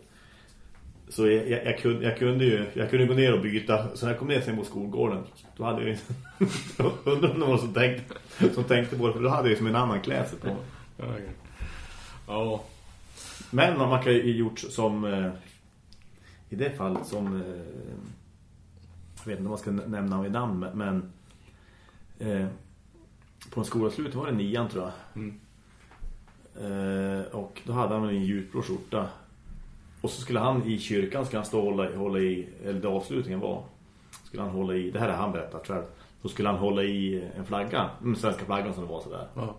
Så jag, jag, jag, kunde, jag kunde ju jag kunde gå ner och byta. Så när jag kom ner sen på skolgården då hade jag ju undrar om någon som tänkte, som tänkte på det. För då hade jag ju som en annan klädsel på. Ja. Men man kan ju gjort som eh, i det fallet som eh, jag vet inte om man ska nämna vid namn men- eh, på en skolavslut var det nian tror jag. Eh, och då hade han en djupblå skjorta. Och så skulle han i kyrkan ska han stå och hålla, hålla i eller det avslutningen var skulle han hålla i, det här är han berättat själv. Då skulle han hålla i en flagga, den svenska flaggan som det var sådär. Ja.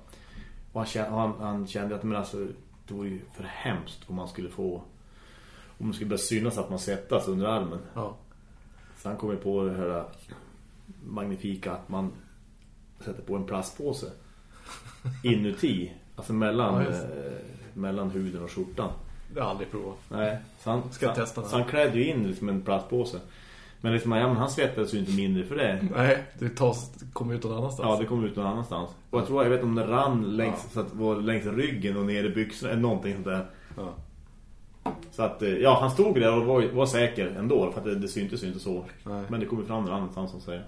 Och han kände, han, han kände att men alltså, det var ju för hemskt om man skulle få om man skulle börja synas att man svettas under armen. Ja. Så han kom ju på det här magnifika att man sätter på en plastpåse inuti, alltså mellan, Ja, mellan huden och skjortan. Det har aldrig provat. Nej, så han, Ska så, testa så han klädde ju in liksom en plastpåse. Men liksom, ja, men han svettades ju inte mindre för det. Nej, det tas, kommer ut någon annanstans. Ja, det kom ut någon annanstans. Och jag tror, jag vet om det rann längs, så att var längs ryggen och ner i byxorna eller någonting sånt där. Ja. Så att, eh, ja, han stod där och var, var säker ändå för att det, det syntes ju inte så. Nej. Men det kom ju fram någon annanstans som säger.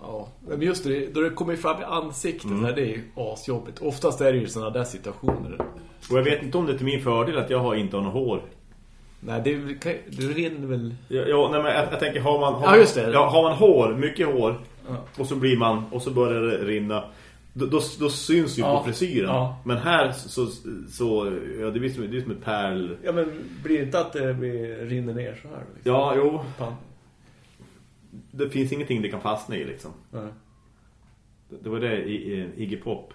Ja, men just det, då det kommer fram i ansiktet, Mm. det är ju asjobbigt. Oftast är det ju sådana där situationer. Och jag vet inte om det är till min fördel att jag har inte har något hår. Nej, det, kan- det rinner väl... Ja, ja nej, men jag, jag tänker, har man, har, Ja, just det. Ja, har man hår, mycket hår, Ja. och så blir man, och så börjar det rinna. Då, då, då syns ju Ja. på frisyren. Men här så, så ja, det blir som, det som ett pärl. Ja, men blir det inte att det blir, rinner ner så här? Liksom? Ja, jo. Fan. Det finns ingenting det kan fastna i liksom. Nej. Det, det var det Iggy Pop.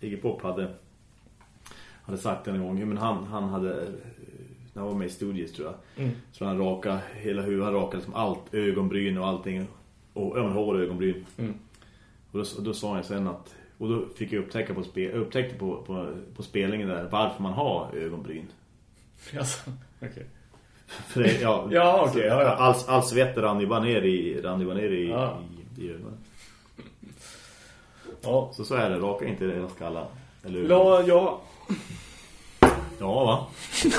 Iggy Pop hade hade sagt en gång, men han, han hade när han var med i Studios tror jag. Mm. Så han rakade hela huvudet, han rakade liksom allt, ögonbryn och allting. Och ögon, hår och ögonbryn. Mm. Och då, och då sa jag sen att, och då fick jag upptäcka på, spe, upptäckte på, på, på spelningen där varför man har ögonbryn. Alltså, okej. För ja, Ja, okej, så- ja, ja. All, all svett rann ju bara ner i, rann ju bara ner i, Ja. i, i ögonen. Ja. Så så är det, raka inte era skallar. Eller hur? Ja, ja. Ja, va?